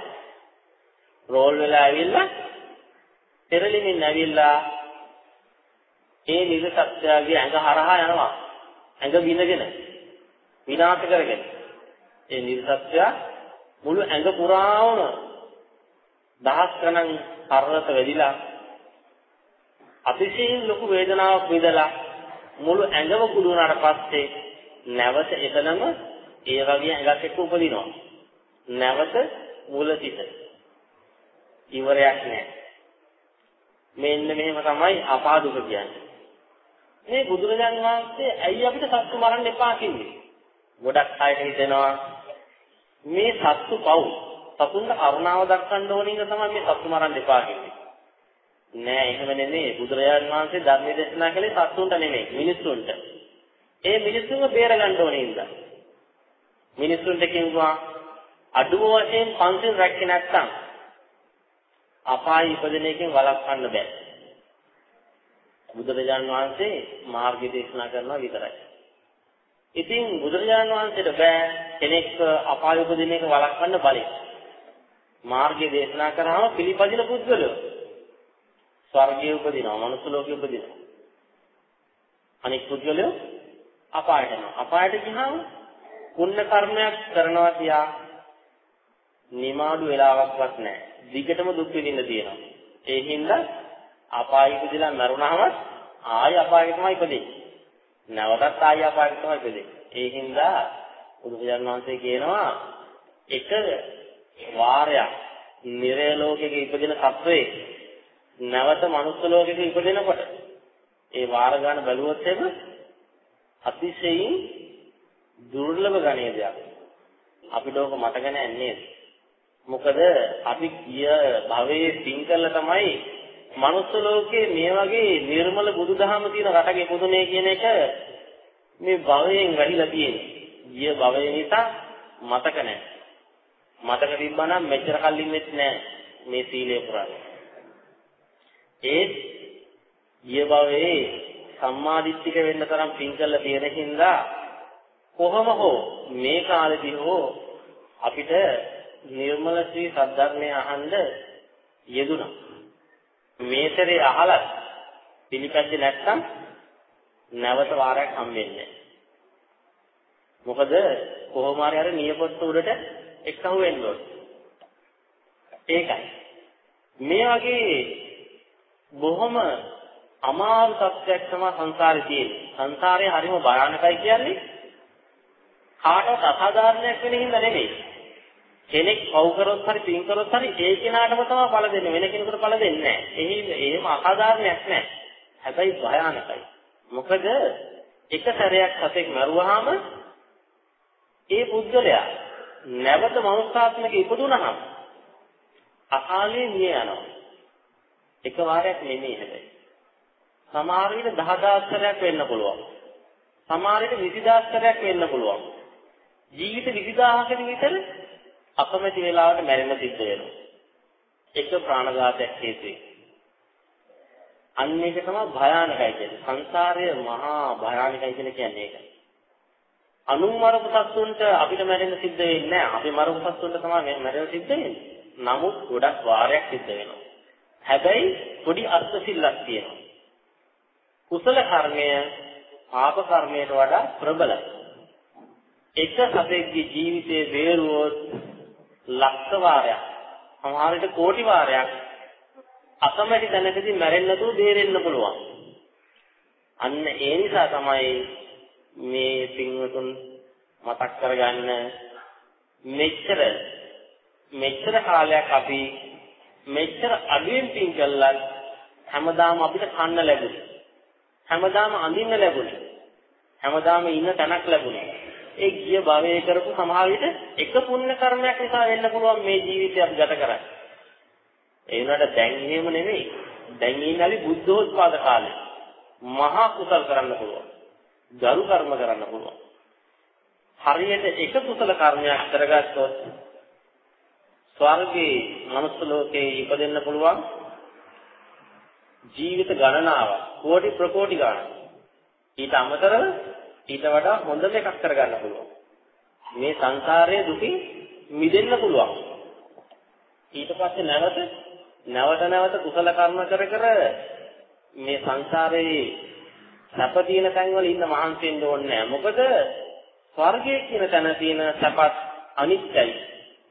රෝල් වෙලා ඇවිල්ලා පෙරලිමින් ඇවිල්ලා ඒ නිරසත්‍යයේ ඇඟ හරහා යනවා. ඇඟ විනගෙන විනාශ කරගෙන. ඒ නිරසත්‍ය මුළු ඇඟ පුරාම දහස් ගණන් කරලත වෙදිලා අතිශයින් ලොකු වේදනාවක් විඳලා මුළු ඇඟම කුඩු වුණාට පස්සේ නැවත එතනම ඒ වගේ ඇඟක් එක්ක උපදිනවා. නැවත මුල සිට ඉවරයක් නැහැ. මෙන්න මෙහෙම තමයි අපාදුක කියන්නේ. මේ බුදුරජාන් වහන්සේ ඇයි අපිට සත්තු මරන්න එපා කිව්වේ? ගොඩක් අයට හිතෙනවා මේ සත්තු පව් සතුන්ට කරුණාව දක්වන්න ඕන ඉඳ තමයි මේ සතු මරන්න එපා කියන්නේ. නෑ එහෙම නෙමෙයි බුදුරජාණන් වහන්සේ ධර්මයේ දේශනා කළේ සතුන්ට නෙමෙයි මිනිස්සුන්ට. ඒ මිනිස්සුන්ව බේරගන්න ඕනේ ඉඳ. මිනිස්සුන්ට කිව්වා අඩුම වශයෙන් පන්සිල් රැක්කේ නැත්නම් අපාය ඉපදෙන එකෙන් වළක්වන්න බෑ. බුදුරජාණන් වහන්සේ මාර්ගය දේශනා කරනවා විතරයි. ඉතින් බුදුරජාණන් වහන්සේට බෑ කෙනෙක් අපාය උපදින එක වළක්වන්න බලේ. මාර්ගය දේශනා කරාම පිළිපදින පුද්ගලයෝ ස්වර්ගයේ උපදිනවා, මනුස්ස ලෝකයේ උපදිනවා. අනික් පුද්ගලයෝ අපායට යනවා. අපායට ගියාම පුණ්‍ය කර්මයක් කරනවා තියා නිමාඩු වෙලාවක්වත් නැහැ. දිගටම දුක් විඳින්න තියෙනවා. ඒ හින්දා අපායෙ ඉපදිලා මරුණාම ආය අපායෙ තමයි ඉපදෙන්නේ. නැවතත් ආය අපායෙ තමයි ඉපදෙන්නේ. ඒ හින්දා බුදුරජාණන් වහන්සේ කියනවා එක වාරයක් නිරය ලෝකෙක ඉපදින සත්වයේ නැවත මනුස්ස ලෝකෙක ඉපදෙනකොට ඒ වාර ගන්න බැලුවොත් එම අතිශයින් දුර්ලභ ගණයේ දෙයක්. අපිට ඕක මතක නැහැ නේද? මොකද අපි ගිය භවයේ පින් කළා තමයි මනුස්ස ලෝකේ මේ වගේ නිර්මල බුදුදහම තියෙන රටක ඉපදුනේ කියන එක මේ භවයෙන් වැඩිලා තියෙන්නේ. ගිය භවය නිසා මතක නැහැ. මතක තිබ්බනම් මෙච්චර කල් ඉන්නෙත් නැහැ මේ සීලය පුරාගෙන. ඒ ගිය භවයේ සම්මාදිට්ඨික වෙන්න තරම් පින් කළා තියෙන හින්දා කොහොම හෝ මේ කාලෙදී හෝ අපිට නිර්මල ශ්‍රී සද්ධර්මය අහන්න යෙදුණා. මේතරේ අහලත් පිළිපැද්දේ නැත්නම් නැවත වාරයක් හම්බෙන්නේ මොකද කොහොම හරි අර නියපොත්ත උඩට එක්කහුව වෙන්න ඕනේ. ඒකයි. මේ වගේ බොහොම අමාරු තත්ත්වයක් තමයි සංසාරේ තියෙන්නේ. සංසාරේ හරිම භයානකයි කියන්නේ කාටවත් අසාධාරණයක් වෙන හින්දා නෙමෙයි. කෙනෙක් පව් කරොත් හරි පින් කරොත් හරි ඒ කෙනාටම තමයි ඵල දෙන්නේ වෙන කෙනෙකුට ඵල දෙන්නේ නැහැ. එහෙම එහෙම අසාධාරණයක් නැහැ. හැබැයි භයානකයි. මොකද එක සැරයක් සතෙක් මරුවාම ඒ පුද්ගලයා නැවත මනුස්සාත්මක ඉපදුනහම අකාලේ මිය යනවා. එක වාරයක් නෙමෙයි හැබැයි. සමහර විට 10000 සැරයක් වෙන්න පුළුවන්. සමහර විට 20000 සැරයක් වෙන්න පුළුවන්. ජීවිත 20000කට විතර අකමැති වෙලාවට මැරෙන්න සිද්ධ වෙනවා. එක ප්‍රාණඝාතයක් හේතුවෙන්. අන්න ඒක තමයි භයානකයි කියන්නේ. සංසාරය මහා භයානකයි කියලා කියන්නේ ඒකයි. අනුන් මරපු සත්තුන්ට අපිට මැරෙන්න සිද්ධ වෙන්නේ නැහැ. අපි මරපු සත්තුන්ට තමයි මැරෙන්න සිද්ධ වෙන්නේ. නමුත් ගොඩක් වාරයක් සිද්ධ වෙනවා. හැබැයි පොඩි අර්ථ සිල්ලක් තියෙනවා. කුසල කර්මය පාප කර්මයට වඩා ප්‍රබලයි. එක සතෙක්ගේ ජීවිතයේ වේරුවොත් ලක්ෂ වාරයක් සමහර විට කෝටි වාරයක් අකමැති තැනකදී මැරෙන්න නැතුව බේරෙන්න පුළුවන්. අන්න ඒ නිසා තමයි මේ පින්වතුන් මතක් කරගන්න මෙච්චර මෙච්චර කාලයක් අපි මෙච්චර අඩුවෙන් පින් කළත් හැමදාම අපිට කන්න ලැබුණේ. හැමදාම අඳින්න ලැබුණේ. හැමදාම ඉන්න තැනක් ලැබුණේ. ඒ ගිය භවයේ කරපු සමහර විට එක පුණ්‍ය කර්මයක් නිසා වෙන්න පුළුවන් මේ ජීවිතය අපි ගත කරන්නේ. ඒ වුණාට දැන් එහෙම නෙමෙයි. දැන් ඉන්නේ බුද්ධෝත්පාද කාලේ. මහා කුසල් කරන්න පුළුවන්. ගරු කර්ම කරන්න පුළුවන්. හරියට එක කුසල කර්මයක් කරගත්තොත් ස්වර්ගයේ මනුස්ස ලෝකේ ඉපදෙන්න පුළුවන් ජීවිත ගණනාවක් කෝටි ප්‍රකෝටි ගණන්. ඊට අමතරව ඊට වඩා හොඳම එකක් කරගන්න පුළුවන්. මේ සංසාරයේ දුකින් මිදෙන්න පුළුවන්. ඊට පස්සේ නැවත නැවත නැවත කුසල කර්ම කර කර මේ සංසාරයේ සැප තියෙන තැන්වල ඉන්න මහන්සි වෙන්න ඕනේ නැහැ. මොකද ස්වර්ගයේ කියන තැන තියෙන සැපත් අනිත්‍යයි.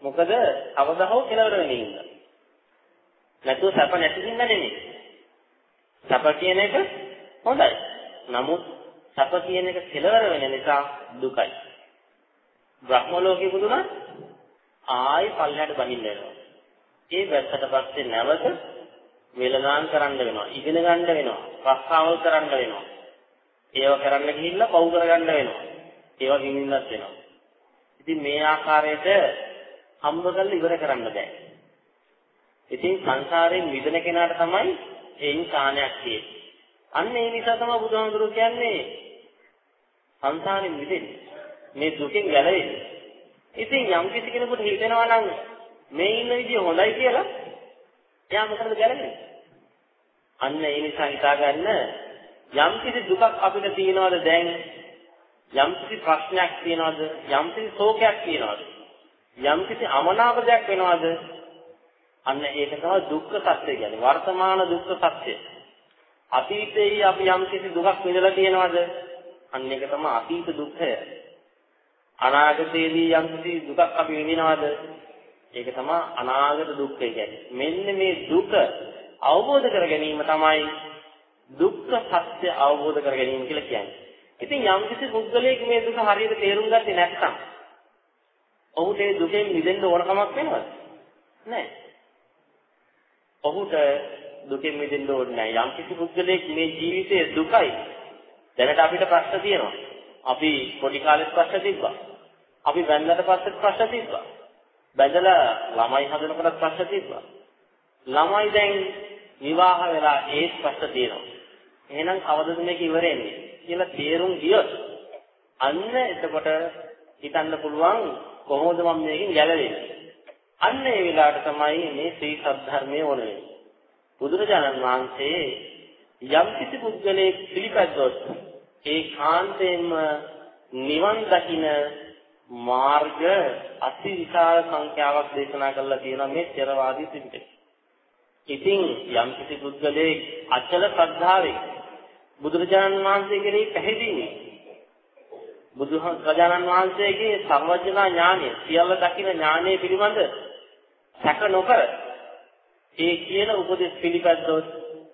මොකද අවදහව කෙලවර වෙන්නේ ඉන්න. නැතුව සැප නැති හින්දා නෙමෙයි. සැප කියන එක හොඳයි. නමුත් සැප කියන එක කෙලවර වෙන නිසා දුකයි. බ්‍රහ්ම ලෝකෙ පුදුනා ආයි පල්ලයට බහින්න වෙනවා. ඒ වැස්සට පස්සේ නැවත වෙලදාන් කරන්න වෙනවා. ඉගෙන ගන්න වෙනවා. ප්‍රස්තාවල් කරන්න වෙනවා. ඒව කරන්න ගිහිල්ලා පව් කරගන්න වෙනවා. ඒවා ගිනින්නත් වෙනවා. ඉතින් මේ ආකාරයට හම්බ කරලා ඉවර කරන්න බෑ. ඉතින් සංසාරයෙන් මිදෙන කෙනාට තමයි එයින් ශානයක් තියෙන්නේ. අන්න ඒ නිසා තමයි බුදුහාමුදුරුවෝ කියන්නේ සංසාරයෙන් මිදෙන්නේ. මේ දුකෙන් ගැලවෙන්නේ. ඉතින් යම් කිසි කෙනෙකුට හිතෙනවා නම් මේ ඉන්න විදිය හොඳයි කියලා එයා මොකටද ගැලවෙන්නේ? අන්න ඒ නිසා හිතාගන්න යම් කිසි දුකක් අපිට තියෙනවද දැන් යම් කිසි ප්‍රශ්නයක් තියෙනවද යම් කිසි ශෝකයක් තියෙනවද යම් කිසි අමනාප දෙයක් වෙනවද අන්න ඒක තමයි දුක්ඛ සත්‍ය කියන්නේ වර්තමාන දුක්ඛ සත්‍ය අතීතයේ අපි යම් කිසි දුකක් විඳලා තියෙනවද අන්න ඒක තමයි අතීත දුක්ඛය අනාගතයේදී යම් කිසි දුකක් අපි විඳිනවද ඒක තමයි අනාගත දුක්ඛය කියන්නේ මෙන්න මේ දුක අවබෝධ කර ගැනීම තමයි දුක්ඛ සත්‍ය අවබෝධ කර ගැනීම කියලා කියන්නේ. ඉතින් යම් කිසි පුද්ගලයෙක් මේ දුක හරියට තේරුම් ගත්තේ නැත්නම් ඔහුට ඒ දුකෙන් මිදෙන්න ඕන කමක් වෙනවද? නැහැ. ඔහුට දුකෙන් මිදෙන්න ඕනේ නැහැ. යම් කිසි පුද්ගලයෙක් මේ ජීවිතයේ දුකයි. දැනට අපිට ප්‍රශ්න තියෙනවා. අපි පොඩි කාලෙත් ප්‍රශ්න තිබ්බා. අපි බැන්නට පස්සෙත් ප්‍රශ්න තිබ්බා. බැඳලා ළමයි හදනකොට ප්‍රශ්න තිබ්බා. ළමයි දැන් විවාහ වෙලා ඒත් ප්‍රශ්න තියෙනවා. එහෙනම් කවදද මේක ඉවරෙන්නේ කියලා තේරුම් ගියොත් අන්න එතකොට හිතන්න පුළුවන් කොහොමද මම මේකෙන් ගැලවෙන්නේ. අන්න ඒ වෙලාවට තමයි මේ ශ්‍රී සද්ධර්මයේ ඕන වෙන්නේ. බුදුරජාණන් වහන්සේ යම් කිසි පුද්ගලයෙක් පිළිපැද්දොත් ඒ කාන්තේම නිවන් දකින මාර්ග අති විශාල සංඛ්‍යාවක් දේශනා කරලා තියෙනවා මේ ත්‍තරවාදී ත්‍රිපිටකය. ඉතින් යම් කිසි පුද්ගලයෙක් අචල ශ්‍රද්ධාවෙන් බුදුරජාණන් වහන්සේ කෙරෙහි පැහැදිලි බුදුරජාණන් වහන්සේගේ සර්වඥා ඥානය සියල්ල දකින ඥානය පිළිබඳ සැක නොකර ඒ කියන උපදෙස් පිළිපැද්දොත්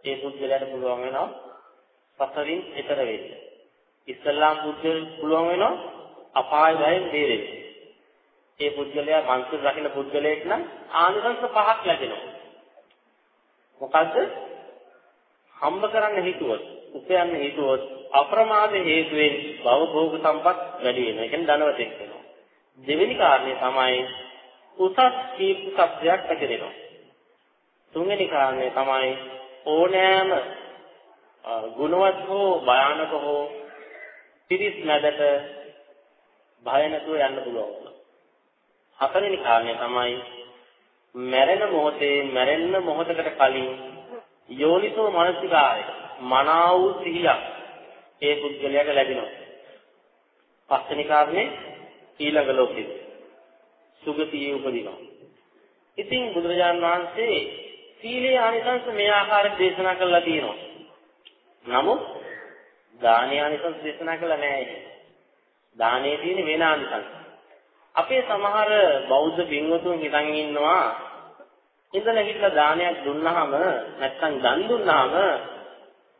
ඒ පුද්ගලයාට පුළුවන් වෙනවා සසරින් එතර වෙන්න. ඉස්ලාම් පුද්ගලයාට පුළුවන් වෙනවා අපාය වයෙන් බේරෙන්න. ඒ පුද්ගලයා මංසුර රකින්න පුද්ගලයෙක් නම් ආනිසංස පහක් ලැබෙනවා. මොකද්ද? හම්බ කරන්න හිතුවොත්, උපයන්න හිතුවොත් අප්‍රමාද හේතුවෙන් භව භෝග සම්පත් වැඩි වෙනවා. ඒ කියන්නේ ධනවතෙක් වෙනවා. දෙවෙනි කාරණය තමයි උසස් කීර්ති සත්‍යයක් ඇතිවෙනවා. තුන්වෙනි කාරණය තමයි ඕනෑම ගුණවත් හෝ භයානක හෝ පිරිස් මැදට භය නැතුව යන්න පුළුවන්. හතරවෙනි කාරණය තමයි මැරෙන මොහොතේ මැරෙන්න මොහොතකට කලින් යෝනිසෝ මානසිකාරය මනාව වූ සිහියක් ඒ පුද්ගලයාට ලැබෙනවා. පස්වෙනි කාරණේ ඊළඟ ලෝකෙ සුගතියේ උපදිනවා. ඉතින් බුදුරජාණන් වහන්සේ සීලේ ආනිසංස මේ ආකාරයට දේශනා කළා තියෙනවා. නමුත් දානීය ආනිසංස දේශනා කළා නෑ. දානයේ තියෙන වෙන ආනිසංස. අපේ සමහර බෞද්ධ බින්වතුන් හිතන් ඉන්නවා ඉඳලා හිටලා දානයක් දුන්නාම නැත්නම් දන් දුන්නාම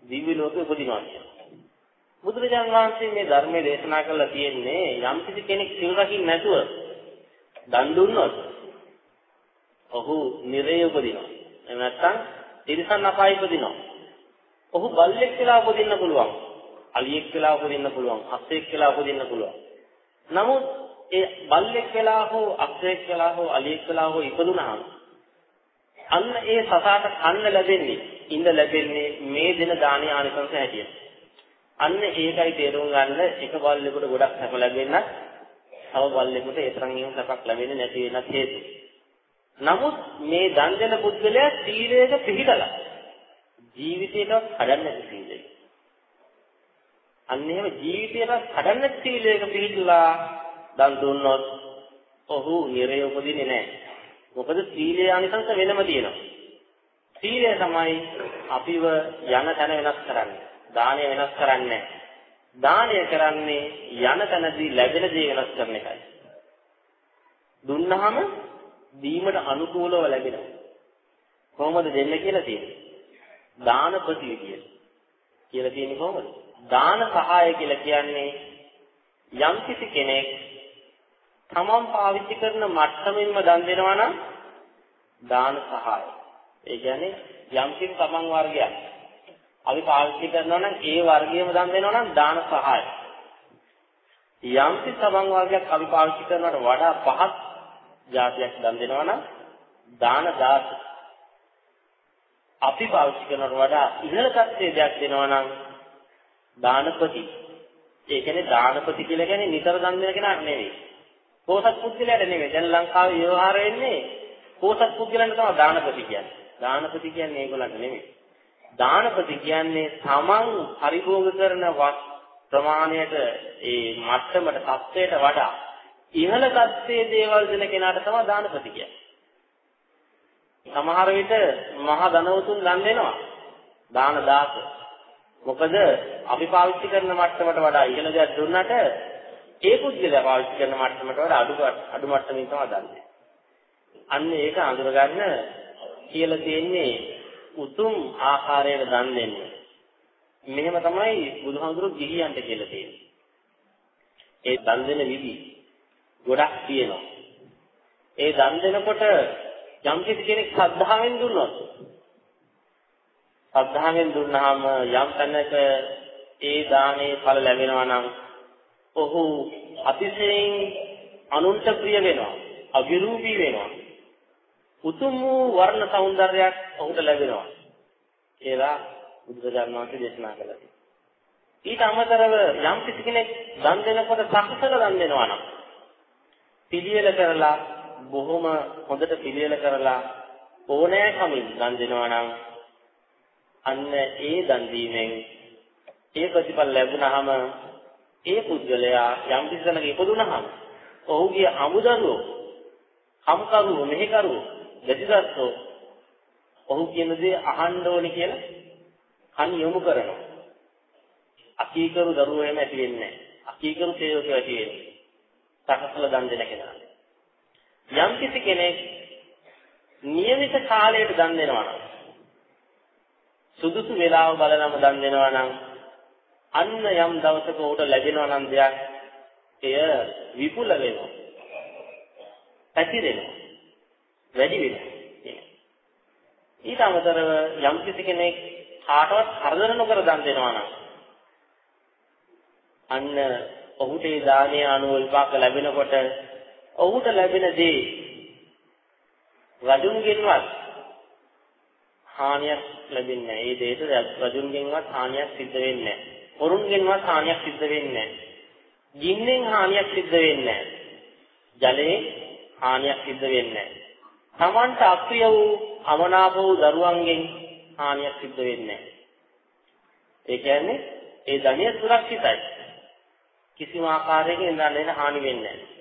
දිව්‍ය ලෝකෙ උපදිනවා කියලා. බුදුරජාණන් වහන්සේ මේ ධර්මයේ දේශනා කළා තියෙන්නේ යම් කිසි කෙනෙක් සිල් රකින්න නැතුව දන් දුන්නොත් ඔහු නිරේ උපදිනවා. එහෙම නැත්නම් තිරිසන් අපාය උපදිනවා. ඔහු බල්ලෙක් කියලා උපදින්න පුළුවන්. අලියෙක් කියලා උපදින්න පුළුවන්. හස්සෙක් කියලා උපදින්න පුළුවන්. නමුත් ඒ බල්ලෙක් වෙලා හෝ අක්ෂයෙක් වෙලා හෝ අලියෙක් වෙලා හෝ ඉපදුනහම අන්න ඒ සසාට කන්න ලැබෙන්නේ ඉන්න ලැබෙන්නේ මේ දින දානීය ආනිසංස හැටියට. අන්න ඒකයි තේරුම් ගන්න එක බල්ලෙකුට ගොඩක් සැප ලැබෙන්නත් තව බල්ලෙකුට ඒ තරම් එහෙම සැපක් ලැබෙන්නේ නැති වෙනත් හේතු. නමුත් මේ දන් දෙන පුද්ගලයා සීලයක පිළිදලා ජීවිතේට කඩන්න නැති සීලය. අන්න එහෙම ජීවිතේට කඩන්න නැති සීලයක පිළිදලා දන් දුන්නොත් ඔහු නිරය උපදින්නේ නැහැ. මොකද සීලේ අනිසංස වෙනම තියෙනවා. සීලය තමයි අපිව යන තැන වෙනස් කරන්නේ. දානය වෙනස් කරන්නේ දානය කරන්නේ යන තැනදී ලැබෙන දේ වෙනස් කරන එකයි. දුන්නාම දීමට අනුකූලව ලැබෙනවා. කොහොමද දෙන්න කියලා තියෙන්නේ? දාන ප්‍රතිවිදිය. කියලා තියෙන්නේ කොහොමද? දාන සහාය කියලා කියන්නේ යම්කිසි කෙනෙක් තමන් පාවිච්චි කරන මට්ටමින්ම දන් දෙනවා නම් දාන සහාය. ඒ කියන්නේ යම් කිසි තමන් වර්ගයක් අපි පාවිච්චි කරනවා නම් ඒ වර්ගයේම දන් දෙනවා නම් දාන සහාය. යම් කිසි තමන් වර්ගයක් අපි පාවිච්චි කරනවට වඩා පහත් જાතියක් දන් දෙනවා නම් දාන දාස අපි පාවිච්චි කරනවට වඩා ඉහළ තත්ත්වයේ දෙයක් දෙනවා නම් දානපති ඒ කියන්නේ දානපති කියලා කියන්නේ නිතර දන් දෙන කෙනාට නෙවෙයි. පෝසත් පුද්ගලයාට නෙවෙයි. දැන් ලංකාවේ ව්‍යවහාර වෙන්නේ පෝසත් පුද්ගලයන්ට තමයි දානපති කියන්නේ. දානපති කියන්නේ ඒගොල්ලන්ට නෙවෙයි. දානපති කියන්නේ තමන් පරිභෝග කරන ප්‍රමාණයට ඒ මට්ටමට තත්ත්වයට වඩා ඉහළ තත්ත්වයේ දේවල් දෙන කෙනාට තමයි දානපති කියන්නේ. සමහර විට මහ ධනවතුන් දන් දෙනවා. දාන දාස. මොකද අපි පාවිච්චි කරන මට්ටමට වඩා ඉහළ දෙයක් දුන්නට ඒ පුද්ගලයා පාවිච්චි කරන මට්ටමට වඩා අඩු අඩු මට්ටමින් තමයි දන්නේ. අන්න ඒක අඳුරගන්න කියලා තියෙන්නේ උතුම් ආකාරයට දන් දෙන්නේ. මෙහෙම තමයි බුදුහාමුදුරු ගිහියන්ට කියලා තියෙන්නේ. ඒ දන් දෙන විදි ගොඩක් තියෙනවා. ඒ දන් දෙනකොට යම් කෙනෙක් ශ්‍රද්ධාවෙන් දුන්නොත් ශ්‍රද්ධාවෙන් දුන්නාම යම් තැනක ඒ දානේ ඵල ලැබෙනවා නම් ඔහු අතිශයින් අනුන්ට ප්‍රිය වෙනවා අවිරූපී වෙනවා උතුම් වූ වර්ණ సౌందර්යයක් ඔහුට ලැබෙනවා කියලා බුදුරජාණන් වහන්සේ දේශනා කළා. ඊට අමතරව යම් කිසි කෙනෙක් දන් දෙනකොට සක්සල දන් දෙනවා නම් පිළියෙල කරලා බොහොම හොඳට පිළියෙල කරලා ඕනෑකමින් දන් දෙනවා නම් අන්න ඒ දන් දීමෙන් ඒ ප්‍රතිඵල ලැබුණාම ඒ පුද්ගලයා යම් කිසි තැනක ඉපදුනහම ඔහුගේ අමුදරුවෝ කම්කරුවෝ මෙහෙකරුවෝ දෙතිදස්සෝ ඔහු කියන දේ අහන්න ඕනි කියලා කන් යොමු කරනවා. අකීකරු දරුවෝ එහෙම ඇති වෙන්නේ නැහැ. අකීකරු තේරෙක ඇති වෙන්නේ. සකසල දන් දෙන කෙනා. යම් කිසි කෙනෙක් નિયમિત කාලයට දන් දෙනවා නම් සුදුසු වේලාව බලනම දන් දෙනවා නම් අන්න යම් දවසක උට ලැබෙනවා නම් දෙයක් එය විපුල වෙනවා. පැතිරෙනවා. වැඩි වෙනවා. ඊට අමතරව යම් කිසි කෙනෙක් කාටවත් කරදර නොකර දන් දෙනවා නම් අන්න ඔහුට ඒ දානය අනුව විපාක ලැබෙනකොට ඔහුට ලැබෙන දේ රජුන්ගෙන්වත් හානියක් ලැබෙන්නේ නැහැ. ඒ දෙයට රජුන්ගෙන්වත් හානියක් සිද්ධ වෙන්නේ නැහැ. වරුන්ගෙන්වත් හානියක් සිද්ධ වෙන්නේ නැහැ. ජීන්නෙන් හානියක් සිද්ධ වෙන්නේ නැහැ. ජලයේ හානියක් සිද්ධ වෙන්නේ නැහැ. Tamanට අප්‍රිය වූ අමනාප වූ දරුවන්ගෙන් හානියක් සිද්ධ වෙන්නේ නැහැ. ඒ කියන්නේ ඒ ධනිය සුරක්ෂිතයි. කිසිම ආකාරයකින් ඉඳන් හානි වෙන්නේ නැහැ.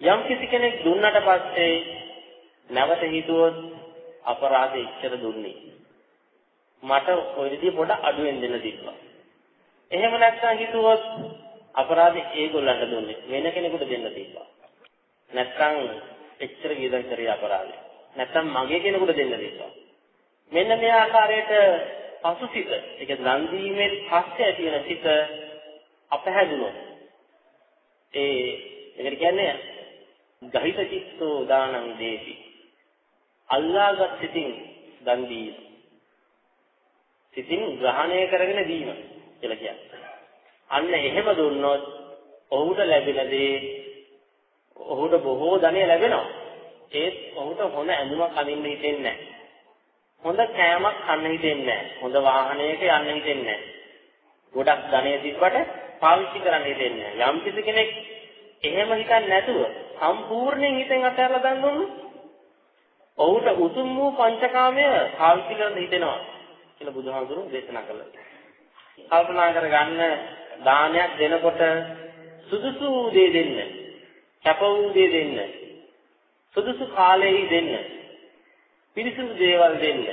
යම් කිසි කෙනෙක් දුන්නට පස්සේ නැවත හිතුවොත් අපරාධ ඉච්ඡර දුන්නේ. මට ওই විදිහ පොඩ අඩුවෙන් දෙන්න තිබ්බා. එහෙම නැත්නම් හිතුවොත් අපරාධ ඒගොල්ලන්ට දුන්නේ වෙන කෙනෙකුට දෙන්න තිබ්බා. නැත්නම් එච්චර වියදම් කරේ අපරාධය. නැත්නම් මගේ කෙනෙකුට දෙන්න තිබ්බා. මෙන්න මේ ආකාරයට පසුසිත, ඒක දන් දීමේ පස්සේ ඇති වෙන සිත අපහැදුනොත් ඒ ඒකට කියන්නේ ගහිත චිත්තෝ දානං දේති. අල්ලාගත් සිතින් දන් දීම. සිතින් ග්‍රහණය කරගෙන දීම කියලා කියන්නේ. අන්න එහෙම දුන්නොත් ඔහුට ලැබෙන දේ ඔහුට බොහෝ ධනෙ ලැබෙනවා. ඒත් ඔහුට හොඳ ඇඳුමක් අඳින්න හිතෙන්නේ නැහැ. හොඳ කෑමක් කන්න හිතෙන්නේ නැහැ. හොඳ වාහනයක යන්න හිතෙන්නේ නැහැ. ගොඩක් ධනෙ තිබ්බට පාවිච්චි කරන්න හිතෙන්නේ නැහැ. යම් කිසි කෙනෙක් එහෙම හිතන්නේ නැතුව සම්පූර්ණයෙන් හිතෙන් අතහැරලා දාන්න ඕන. ඔහුට උතුම් වූ පංචකාමය පාවිච්චි කරන්න හිතෙනවා කියලා බුදුහාමුදුරුවෝ දේශනා කළා. කල්පනා කරගන්න දානයක් දෙනකොට සුදුසු දේ දෙන්න. කැප වූ දේ දෙන්න. සුදුසු කාලෙහි දෙන්න. පිරිසිදු දේවල් දෙන්න.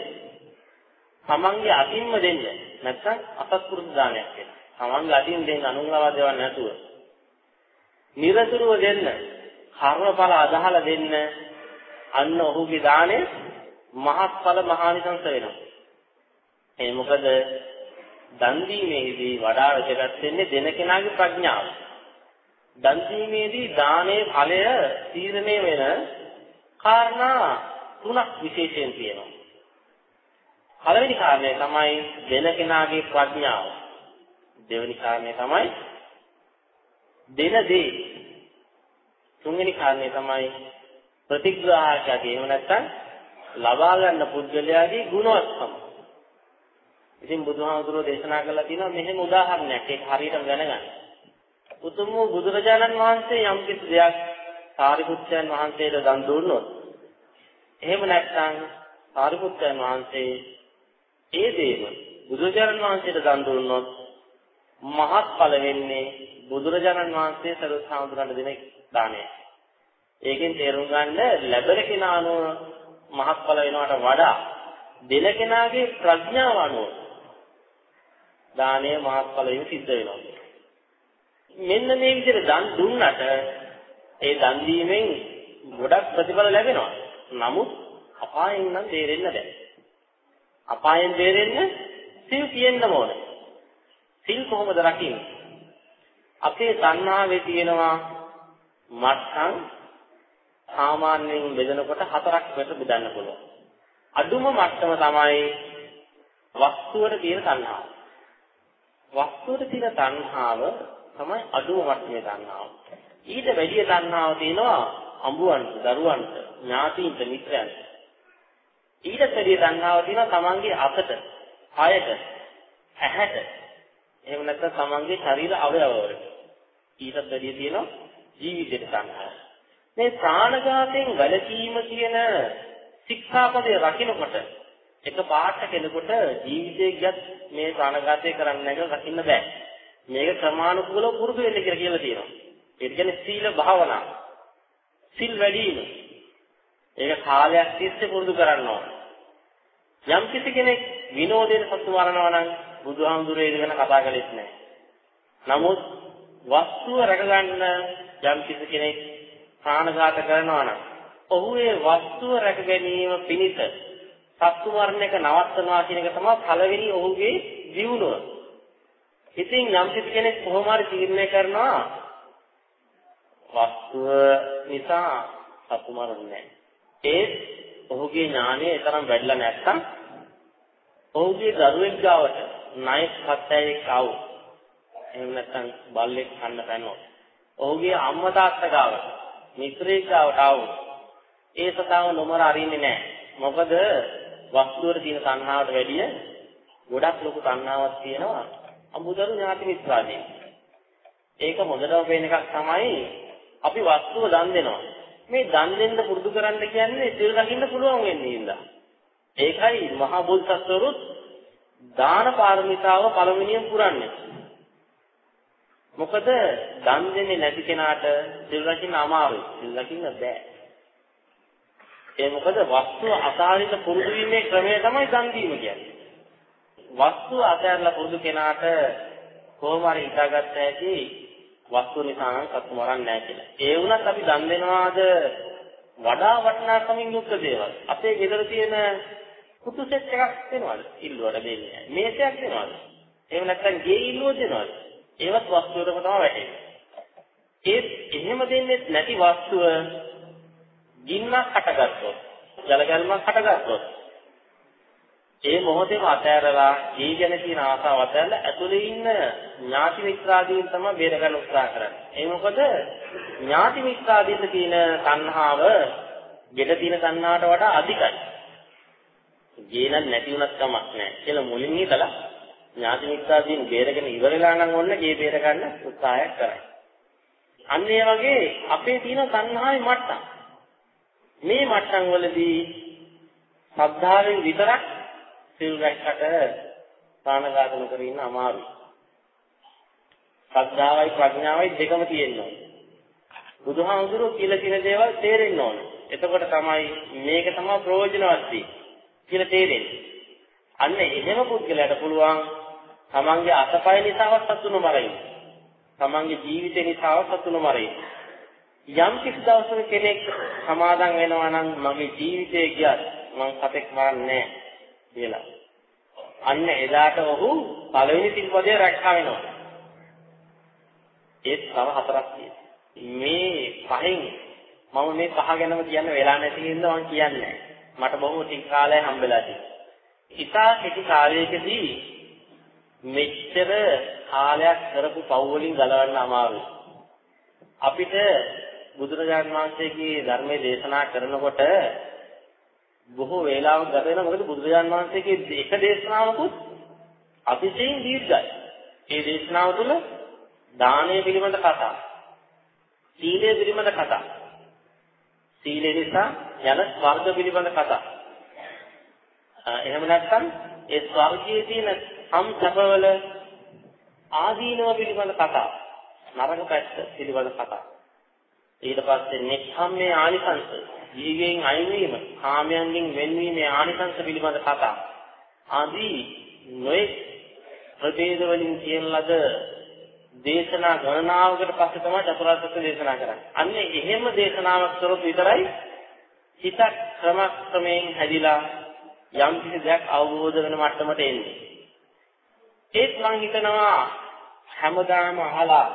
තමන්ගේ අතින්ම දෙන්න. නැත්නම් අසත්පුරුෂ දානයක් වෙනවා. තමන්ගේ අතින් දෙන්න අනුන්ලවා දෙවන්න නැතුව. නිරතුරුව දෙන්න. කර්මඵල අදහලා දෙන්න. අන්න ඔහුගේ දාණය මහත්ඵල මහානිසංස වෙනවා. ඒ මොකද දන් දීමේදී වඩා වැදගත් වෙන්නේ දෙන කෙනාගේ ප්‍රඥාව. දන් දීමේදී දානයේ ඵලය තීරණය වෙන කාරණා තුනක් විශේෂයෙන් තියෙනවා. පළවෙනි කාරණය තමයි දෙන කෙනාගේ ප්‍රඥාව. දෙවෙනි කාරණය තමයි දෙන දේ. තුන්වෙනි කාරණය තමයි ප්‍රතිග්‍රාහකයාගේ එහෙම නැත්නම් ලබා ගන්න පුද්ගලයාගේ ගුණවත්කම. ඉතින් බුදුහාමුදුරුවෝ දේශනා කළා තියෙනවා මෙහෙම උදාහරණයක් ඒක හරියටම දැනගන්න. උතුම් වූ බුදුරජාණන් වහන්සේ යම් කිසි දෙයක් සාරිපුත්‍රයන් වහන්සේට දන් දුන්නොත් එහෙම නැත්නම් සාරිපුත්‍රයන් වහන්සේ ඒ දේම බුදුරජාණන් වහන්සේට දන් දුන්නොත් මහත්ඵල වෙන්නේ බුදුරජාණන් වහන්සේ සරුවත් හාමුදුරන් දෙන දාණය. ඒකෙන් තේරුම් ගන්න ලැබෙන කෙනා අනුව මහත්ඵල වෙනවට වඩා දෙන කෙනාගේ ප්‍රඥාව අනුව දානය මහත්ඵල වීම සිද්ධ වෙනවා. මෙන්න මේ විදිහට දන් දුන්නට ඒ දන් දීමෙන් ගොඩක් ප්‍රතිඵල ලැබෙනවා. නමුත් අපායෙන් නම් දෙරෙන්න බෑ. අපායෙන් දෙරෙන්න සිල් තියෙන්න ඕනේ. සිල් කොහොමද රකින්නේ? අපේ තණ්හාවේ තියෙනවා මට්ටම් සාමාන්‍යයෙන් බෙදනකොට හතරක් වෙට බෙදන්න පුළුවන්. අඩුම මට්ටම තමයි වස්තුවට තියෙන තණ්හාව. වස්තුවට තියෙන තණ්හාව තමයි අඩුම මට්ටමේ තණ්හාව. ඊට වැඩි තණ්හාව තියෙනවා අඹුවන්ට, දරුවන්ට, ඥාතීන්ට, මිත්‍රයන්ට. ඊට වැඩි තණ්හාව තියෙනවා තමන්ගේ අතට, කයට, ඇහැට. එහෙම නැත්නම් තමන්ගේ ශරීර අවයවවලට. ඊට වැඩි තියෙනවා ජීවිතේට තණ්හාව. මේ ප්‍රාණඝාතයෙන් වැළකීම කියන ශික්ෂාපදේ රකින්නකොට එක පාට කෙනෙකුට ජීවිතේ ගියත් මේ ප්‍රාණඝාතය කරන්න නැග රකින්න බෑ. මේක ක්‍රමානුකූලව පුරුදු වෙන්න කියලා කියලා තියෙනවා. ඒ කියන්නේ සීල භාවනා. සිල් වැඩි වීම. ඒක කාලයක් තිස්සේ පුරුදු කරන්න ඕන. යම් කිසි කෙනෙක් විනෝදයෙන් සතු මරනවා නම් බුදුහාමුදුරේ ඉගෙන කතා කළෙත් නැහැ. නමුත් වස්තුව රැකගන්න යම් කිසි කෙනෙක් ප්‍රාණඝාත කරනවා නම් ඔහු ඒ වස්තුව රැක ගැනීම පිණිස සත්තු මරණ එක නවත්තනවා කියන එක තමයි පළවෙනි ඔහුගේ දියුණුව. ඉතින් යම් කිසි කෙනෙක් කොහොම හරි තීරණය කරනවා වස්තුව නිසා සත්තු මරන්නේ ඒ ඔහුගේ ඥානය තරම් වැඩිලා නැත්තම් ඔහුගේ දරුවෙක් ගාවට ණයෙක් හත්යයක් ආව. එහෙම නැත්නම් බල්ලෙක් කන්න පැනනොත්. ඔහුගේ අම්මා තාත්තා ගාවට මිත්‍රයෙක් ගාවට ආවොත් ඒ සතාව නොමර අරින්නේ නැහැ. මොකද වස්තුවට තියෙන තණ්හාවට වැඩිය ගොඩක් ලොකු තණ්හාවක් තියෙනවා අමුදරු ඥාති මිත්‍රාදී. ඒක හොඳටම පේන එකක් තමයි අපි වස්තුව දන් දෙනවා. මේ දන් දෙන්න පුරුදු කරන්න කියන්නේ සිල් රකින්න පුළුවන් වෙන්නේ ඉඳලා. ඒකයි මහා බෝධිසත්වරුත් දාන පාරමිතාව පළවෙනියෙන් පුරන්නේ. මොකද දන් දෙන්නේ නැති කෙනාට සිල් රකින්න අමාරුයි. සිල් රකින්න බෑ. ඒ මොකද වස්තුව අසාරිත පුරුදු වීමේ ක්‍රමය තමයි දන් දීම කියන්නේ. වස්තුව අතහැරලා පුරුදු කෙනාට කොහොම හරි හිතාගත්ත හැකි වස්තුව නිසා නම් සතු මරන්නේ නැහැ කියලා. ඒ වුණත් අපි දන් දෙනවාද වඩා වටිනාකමින් යුක්ත දේවල්. අපේ ගෙදර තියෙන කුතු සෙට් එකක් දෙනවද? ඉල්ලුවට දෙන්නේ නැහැ. මේසයක් දෙනවද? එහෙම නැත්නම් ගේ ඉල්ලුව දෙනවද? ඒවත් වස්තුවටම තමයි වැටෙන්නේ. ඒත් එහෙම දෙන්නේ නැති වස්තුව ගින්නක් හටගත්තොත්, ජල ගැල්මක් හටගත්තොත් ඒ මොහොතේම අතෑරලා ඊ ගැන තියෙන ආසාව අතෑරලා ඇතුලේ ඉන්න ඥාති මිත්‍රාදීන් තමයි බේර ගන්න උත්සාහ කරන්නේ. ඒ මොකද ඥාති මිත්‍රාදීන්ට තියෙන තණ්හාව ගෙට තියෙන තණ්හාවට වඩා අධිකයි. ගේනක් නැති වුණත් කමක් නැහැ කියලා මුලින් ඉඳලා ඥාති මිත්‍රාදීන් බේරගෙන ඉවරලා නම් ඔන්න ගේ බේර ගන්න උත්සාහයක් කරයි. අන්න ඒ වගේ අපේ තියෙන තණ්හාවේ මට්ටම්. මේ මට්ටම් වලදී ශ්‍රද්ධාවෙන් විතරක් සිල් රැක්කට ප්‍රාණඝාත නොකර ඉන්න අමාරුයි. ශ්‍රද්ධාවයි ප්‍රඥාවයි දෙකම තියෙනවා. බුදුහාමුදුරුවෝ කියලා තියෙන දේවල් තේරෙන්න ඕන. එතකොට තමයි මේක තමයි ප්‍රයෝජනවත් කියලා තේරෙන්නේ. අන්න එහෙම පුද්ගලයාට පුළුවන් තමන්ගේ අතපය නිසාවත් සතුන මරින්න. තමන්ගේ ජීවිතේ නිසාවත් සතුන මරින්න. යම් කිසි දවසක කෙනෙක් සමාදන් වෙනවා නම් මගේ ජීවිතේ ගියත් මං සතෙක් මරන්නේ නැහැ කියලා. අන්න එදාට ඔහු පළවෙනි සිල්පදේ රැක්කා වෙනවා. ඒත් තව හතරක් තියෙනවා. මේ පහෙන් මම මේ පහ ගැනම කියන්න වෙලා නැති හින්දා මම කියන්නේ මට බොහෝ ටික කාලයක් හම්බෙලා තියෙනවා. ඉතා කෙටි කාලයකදී මෙච්චර කාලයක් කරපු පව් වලින් ගලවන්න අමාරුයි. අපිට බුදුරජාණන් වහන්සේගේ ධර්මයේ දේශනා කරනකොට බොහෝ වේලාවක් ගත වෙනවා මොකද බුදුරජාණන් වහන්සේගේ එක දේශනාවකුත් අතිශයින් දීර්ඝයි. ඒ දේශනාව තුළ දානය පිළිබඳ කතා, සීලය පිළිබඳ කතා, සීලය නිසා යන ස්වර්ග පිළිබඳ කතා. එහෙම නැත්නම් ඒ ස්වර්ගයේ තියෙන සම්සපවල ආදීනව පිළිබඳ කතා, නරක පැත්ත පිළිබඳ කතා. ඊට පස්සේ නික්ඛම්මේ ආනිසංස, ජීවියෙන් අයින් වීම, කාමයන්ගෙන් වෙන්වීමේ ආනිසංස පිළිබඳ කතා. ආදී නොයේ ප්‍රභේද වලින් කියන ලද දේශනා ගණනාවකට පස්සේ තමයි චතුරාර්ය සත්‍ය දේශනා කරන්නේ. අන්න එහෙම දේශනාවක් කරොත් විතරයි හිත ක්‍රමක්‍රමයෙන් හැදිලා යම් කිසි දෙයක් අවබෝධ වෙන මට්ටමට එන්නේ. ඒත් මම හිතනවා හැමදාම අහලා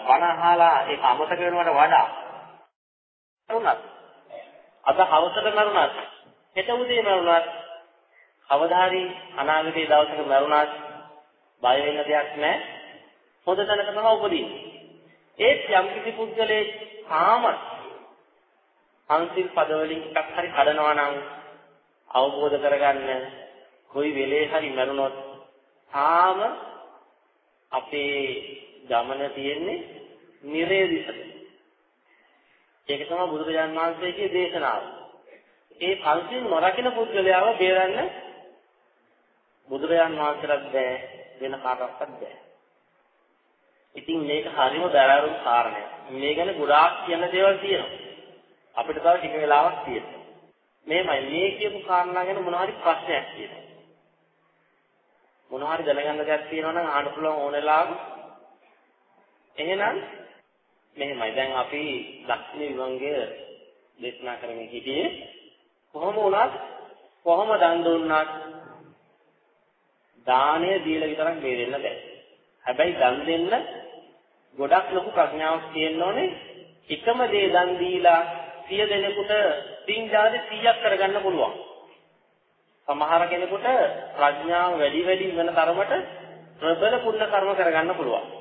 බණ අහලා ඒක අමතක වෙනවට වඩා වුණත් අද හවසට මරුණත් හෙට උදේ මරුණත් කවදා හරි අනාගතයේ දවසක මරුණත් බය වෙන්න දෙයක් නැහැ. හොඳ තැනක තමයි උපදින්නේ. ඒත් යම් කිසි පුද්ගලයෙක් තාම අන්තිල් පදවලින් එකක් හරි කඩනවා නම් අවබෝධ කරගන්න කොයි වෙලේ හරි මරුණොත් තාම අපේ ගමන තියෙන්නේ නිරේදිසට. ඒක තමයි බුදුරජාන් වහන්සේගේ දේශනාව. ඒ පල්සින් නොරකින පුද්ගලයාව බේරන්න බුදුරජාන් වහන්සේට බෑ වෙන කාටවත් බෑ. ඉතින් මේක හරිම දරාරු කාරණයක්. මේ ගැන ගොඩාක් කියන දේවල් තියෙනවා. අපිට තව ටික වෙලාවක් තියෙනවා. මේමයි මේ කියපු කාරණා ගැන මොනවා හරි ප්‍රශ්නයක් තියෙනවා. මොනවා හරි දැනගන්න දෙයක් තියෙනවා නම් අහන්න පුළුවන් ඕන වෙලාවක. එහෙනම් මෙහෙමයි. දැන් අපි ලක්ෂ්මී විභංගය දේශනා කරමින් හිටියේ කොහොම වුණත් කොහොම දන් දුන්නත් දාණය දීලා විතරක් බේරෙන්න බෑ. හැබැයි දන් දෙන්න ගොඩක් ලොකු ප්‍රඥාවක් තියෙන්න ඕනේ. එකම දේ දන් දීලා සිය දෙනෙකුට පින් ජාති 100ක් කරගන්න පුළුවන්. සමහර කෙනෙකුට ප්‍රඥාව වැඩි වැඩි වෙන තරමට ප්‍රබල පුණ්‍ය කර්ම කරගන්න පුළුවන්.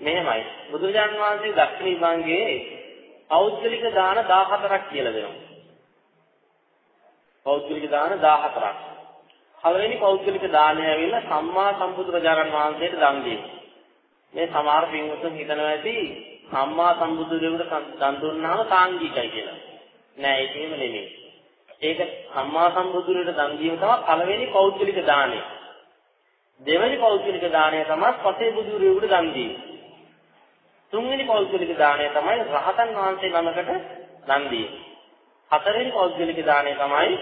මෙහෙමයි. බුදුරජාන් වහන්සේ දක්ෂිණ විභාගයේ පෞද්ගලික දාන 14ක් කියලා දෙනවා. පෞද්ගලික දාන 14ක්. පළවෙනි පෞද්ගලික දාණය ඇවිල්ලා සම්මා සම්බුදුරජාණන් වහන්සේට දන් දීම. මේ සමහර පින්වතුන් හිතනවා ඇති සම්මා සම්බුදුරෙකුට දන් දුන්නාම සාංගිකයි කියලා. නෑ ඒක එහෙම නෙමෙයි. ඒක සම්මා සම්බුදුරට දන් දීම තමයි පළවෙනි පෞද්ගලික දාණය. දෙවෙනි පෞද්ගලික දාණය තමයි පසේ බුදුරෙකුට දන් දීම. තුන්වෙනි පෞද්ගලික දාණය තමයි රහතන් වහන්සේ නමකට දන් දීම. හතරවෙනි පෞද්ගලික දාණය තමයි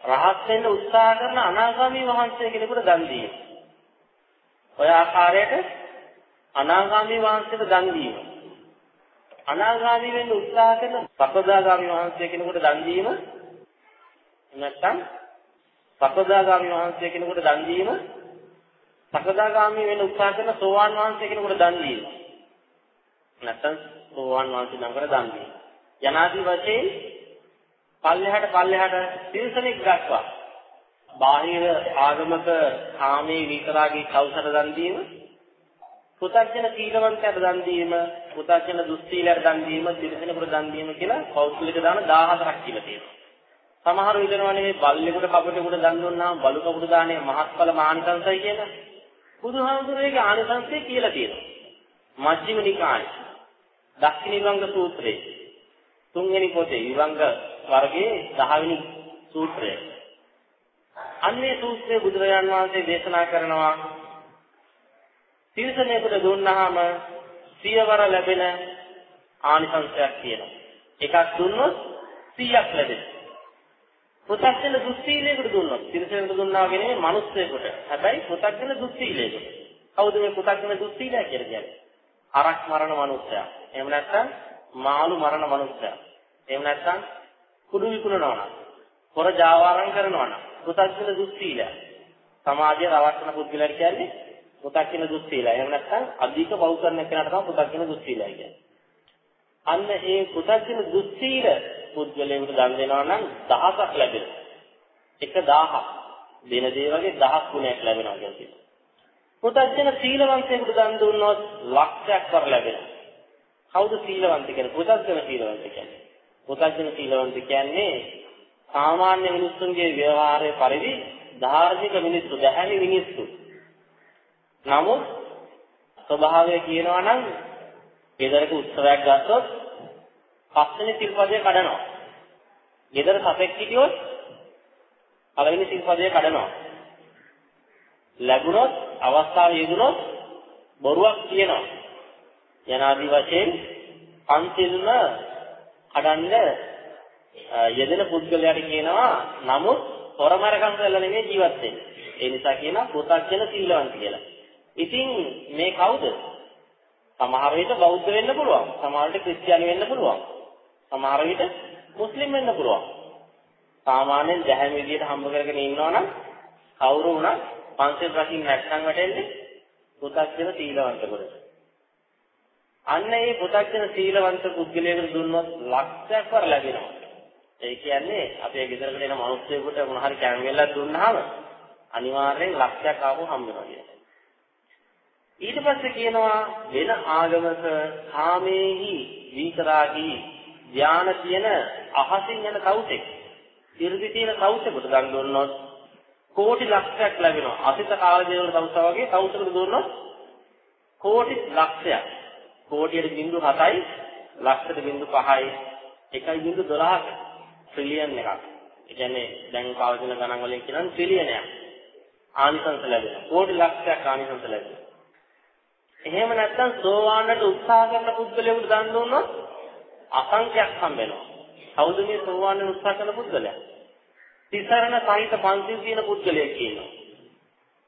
රහත් වෙන්න උත්සාහ කරන අනාගාමී වහන්සේ කෙනෙකුට දන් දීම. ඔය ආකාරයට අනාගාමී වහන්සේට දන් දීම. අනාගාමී වෙන්න උත්සාහ කරන සකදාගාමී වහන්සේ කෙනෙකුට දන් දීම නැත්නම් සකදාගාමී වහන්සේ කෙනෙකුට දන් දීම සකදාගාමී වෙන්න උත්සාහ කරන සෝවාන් වහන්සේ කෙනෙකුට දන් දීම නැත්නම් සෝවාන් වහන්සේ නමකට දන් දීම යනාදී වශයෙන් පල්ලෙහාට පල්ලෙහාට තිරසනෙක් දක්වා බාහිර ආගමක කාමයේ විතරාගේ කෞසල දන් දීම පුතඥ සීලවන්තයට දන් දීම පුතඥ දුස්සීලයට දන් දීම තිරසනෙකුට දන් දීම කියලා කෞතුලික දාන 14ක් කියලා තියෙනවා. සමහර විදනවනේ මේ බල්ලෙකුට කපටෙකුට දන් දුන්නාම බලු කපුට දානේ මහත්ඵල මානිසංසයි කියලා. බුදුහාමුදුරේගේ ආනිසංසය කියලා තියෙනවා. මජ්ක්‍ධිම නිකායේ. දක්ෂිණ විභංග සූත්‍රයේ තුන්වෙනි පොතේ විභංග වර්ගයේ 10 වෙනි සූත්‍රය. අන්නේ සූත්‍රයේ බුදුරජාන් වහන්සේ දේශනා කරනවා තිරසනෙකුට දුන්නාම සියවර ලැබෙන ආනිසංසයක් තියෙනවා. එකක් දුන්නොත් 100ක් ලැබෙනවා. පුතක්ෂණ දුස්සීලයකට දුන්නොත් තිරසනෙකුට දුන්නා කියන්නේ මිනිස්සෙකුට. හැබැයි පුතක්ෂණ දුස්සීලයකට. කවුද මේ පුතක්ෂණ දුස්සීලය කියලා කියන්නේ? අරක් මරණ මිනිස්සයා. එහෙම නැත්නම් මාළු මරණ මිනිස්සයා. එහෙම නැත්නම් කුඩු විකුණනවා නම්, හොර ජාවාරම් කරනවා නම්, පුතක්ෂණ දුස්සීලය. සමාජයේ රවට්ටන පුද්ගලයන් කියන්නේ පුතක්ෂණ දුස්සීලය. එහෙම නැත්නම් අධික පව් කරන කෙනාට තමයි පුතක්ෂණ දුස්සීලය කියන්නේ. අන්න ඒ පුතක්ෂණ දුස්සීල පුද්ගලයෙකුට දන් දෙනවා නම් දහසක් ලැබෙනවා. එක 1000ක් දෙන දේ වගේ දහස් ගුණයක් ලැබෙනවා කියන්නේ. පුතක්ෂණ සීලවන්තයෙකුට දන් දුන්නොත් ලක්ෂයක් වර ලැබෙනවා. කවුද සීලවන්ත කියන්නේ? පුතග්ජන සීලවන්ත කියන්නේ. පුතග්ජන සීලවන්ත කියන්නේ සාමාන්‍ය මිනිස්සුන්ගේ ව්‍යවහාරයේ පරිදි ධාර්මික මිනිස්සු, දැහැමි මිනිස්සු. නමුත් ස්වභාවය කියනවා නම් ගෙදරක උත්සවයක් ගත්තොත් පස්වෙනි සිල්පදය කඩනවා. ගෙදර සතෙක් හිටියොත් පළවෙනි සිල්පදය කඩනවා. ලැබුණොත් අවස්ථාව යෙදුනොත් බොරුවක් කියනවා. යනාදී වශයෙන් පන්සිල්ම කඩන්න යෙදෙන පුද්ගලයාට කියනවා නමුත් හොරමරකම් කරලා නෙමෙයි ජීවත් වෙන්නේ. ඒ නිසා කියනවා පුතග්ජන සීලවන්ත කියලා. ඉතින් මේ කවුද? සමහර විට බෞද්ධ වෙන්න පුළුවන්. සමහර විට ක්‍රිස්තියානි වෙන්න පුළුවන්. සමහර විට මුස්ලිම් වෙන්න පුළුවන්. සාමාන්‍යයෙන් දැහැම විදියට හම්බ කරගෙන ඉන්නවනම් කවුරු වුණත් පන්සල් රකින්න නැත්නම් වැටෙන්නේ පුතග්ජන සීලවන්ත කොට. අන්න ඒ පුතග්ජන සීලවන්ත පුද්ගලයෙකුට දුන්නොත් ලක්ෂයක් වර ලැබෙනවා. ඒ කියන්නේ අපේ ගෙදරකට එන මිනිස්සුෙකුට මොන හරි කැම වෙලක් දුන්නාම අනිවාර්යෙන් ලක්ෂයක් ආපු හම්බ වෙනවා කියන්නේ. ඊට පස්සේ කියනවා වෙන ආගමක කාමේහි විතරාගි ධාන තියෙන අහසින් යන කවුතෙක්. ඉර්ධි තියෙන කවුතෙකුට දන් දුන්නොත් කෝටි ලක්ෂයක් ලැබෙනවා. අසිත කාලදේවල තවුසා වගේ තවුසකට දුන්නොත් කෝටි ලක්ෂයක්. කෝටියට බිඳු 7යි ලක්ෂයට බිඳු 5යි 1.12ක ට්‍රිලියන් එකක්. ඒ කියන්නේ දැන් පවතින ගණන් වලින් කියනවා ට්‍රිලියනයක්. ආනිසංස ලැබෙනවා. කෝටි ලක්ෂයක් ආනිසංස ලැබෙනවා. එහෙම නැත්නම් සෝවාන්ට උත්සාහ කරන පුද්ගලයෙකුට දන් දුන්නොත් අසංඛ්‍යක් හම්බ වෙනවා. කවුද මේ සෝවාන් වෙන උත්සාහ කරන පුද්ගලයා? තිසරණ සහිත පන්සිල් තියෙන පුද්ගලයෙක් කියනවා.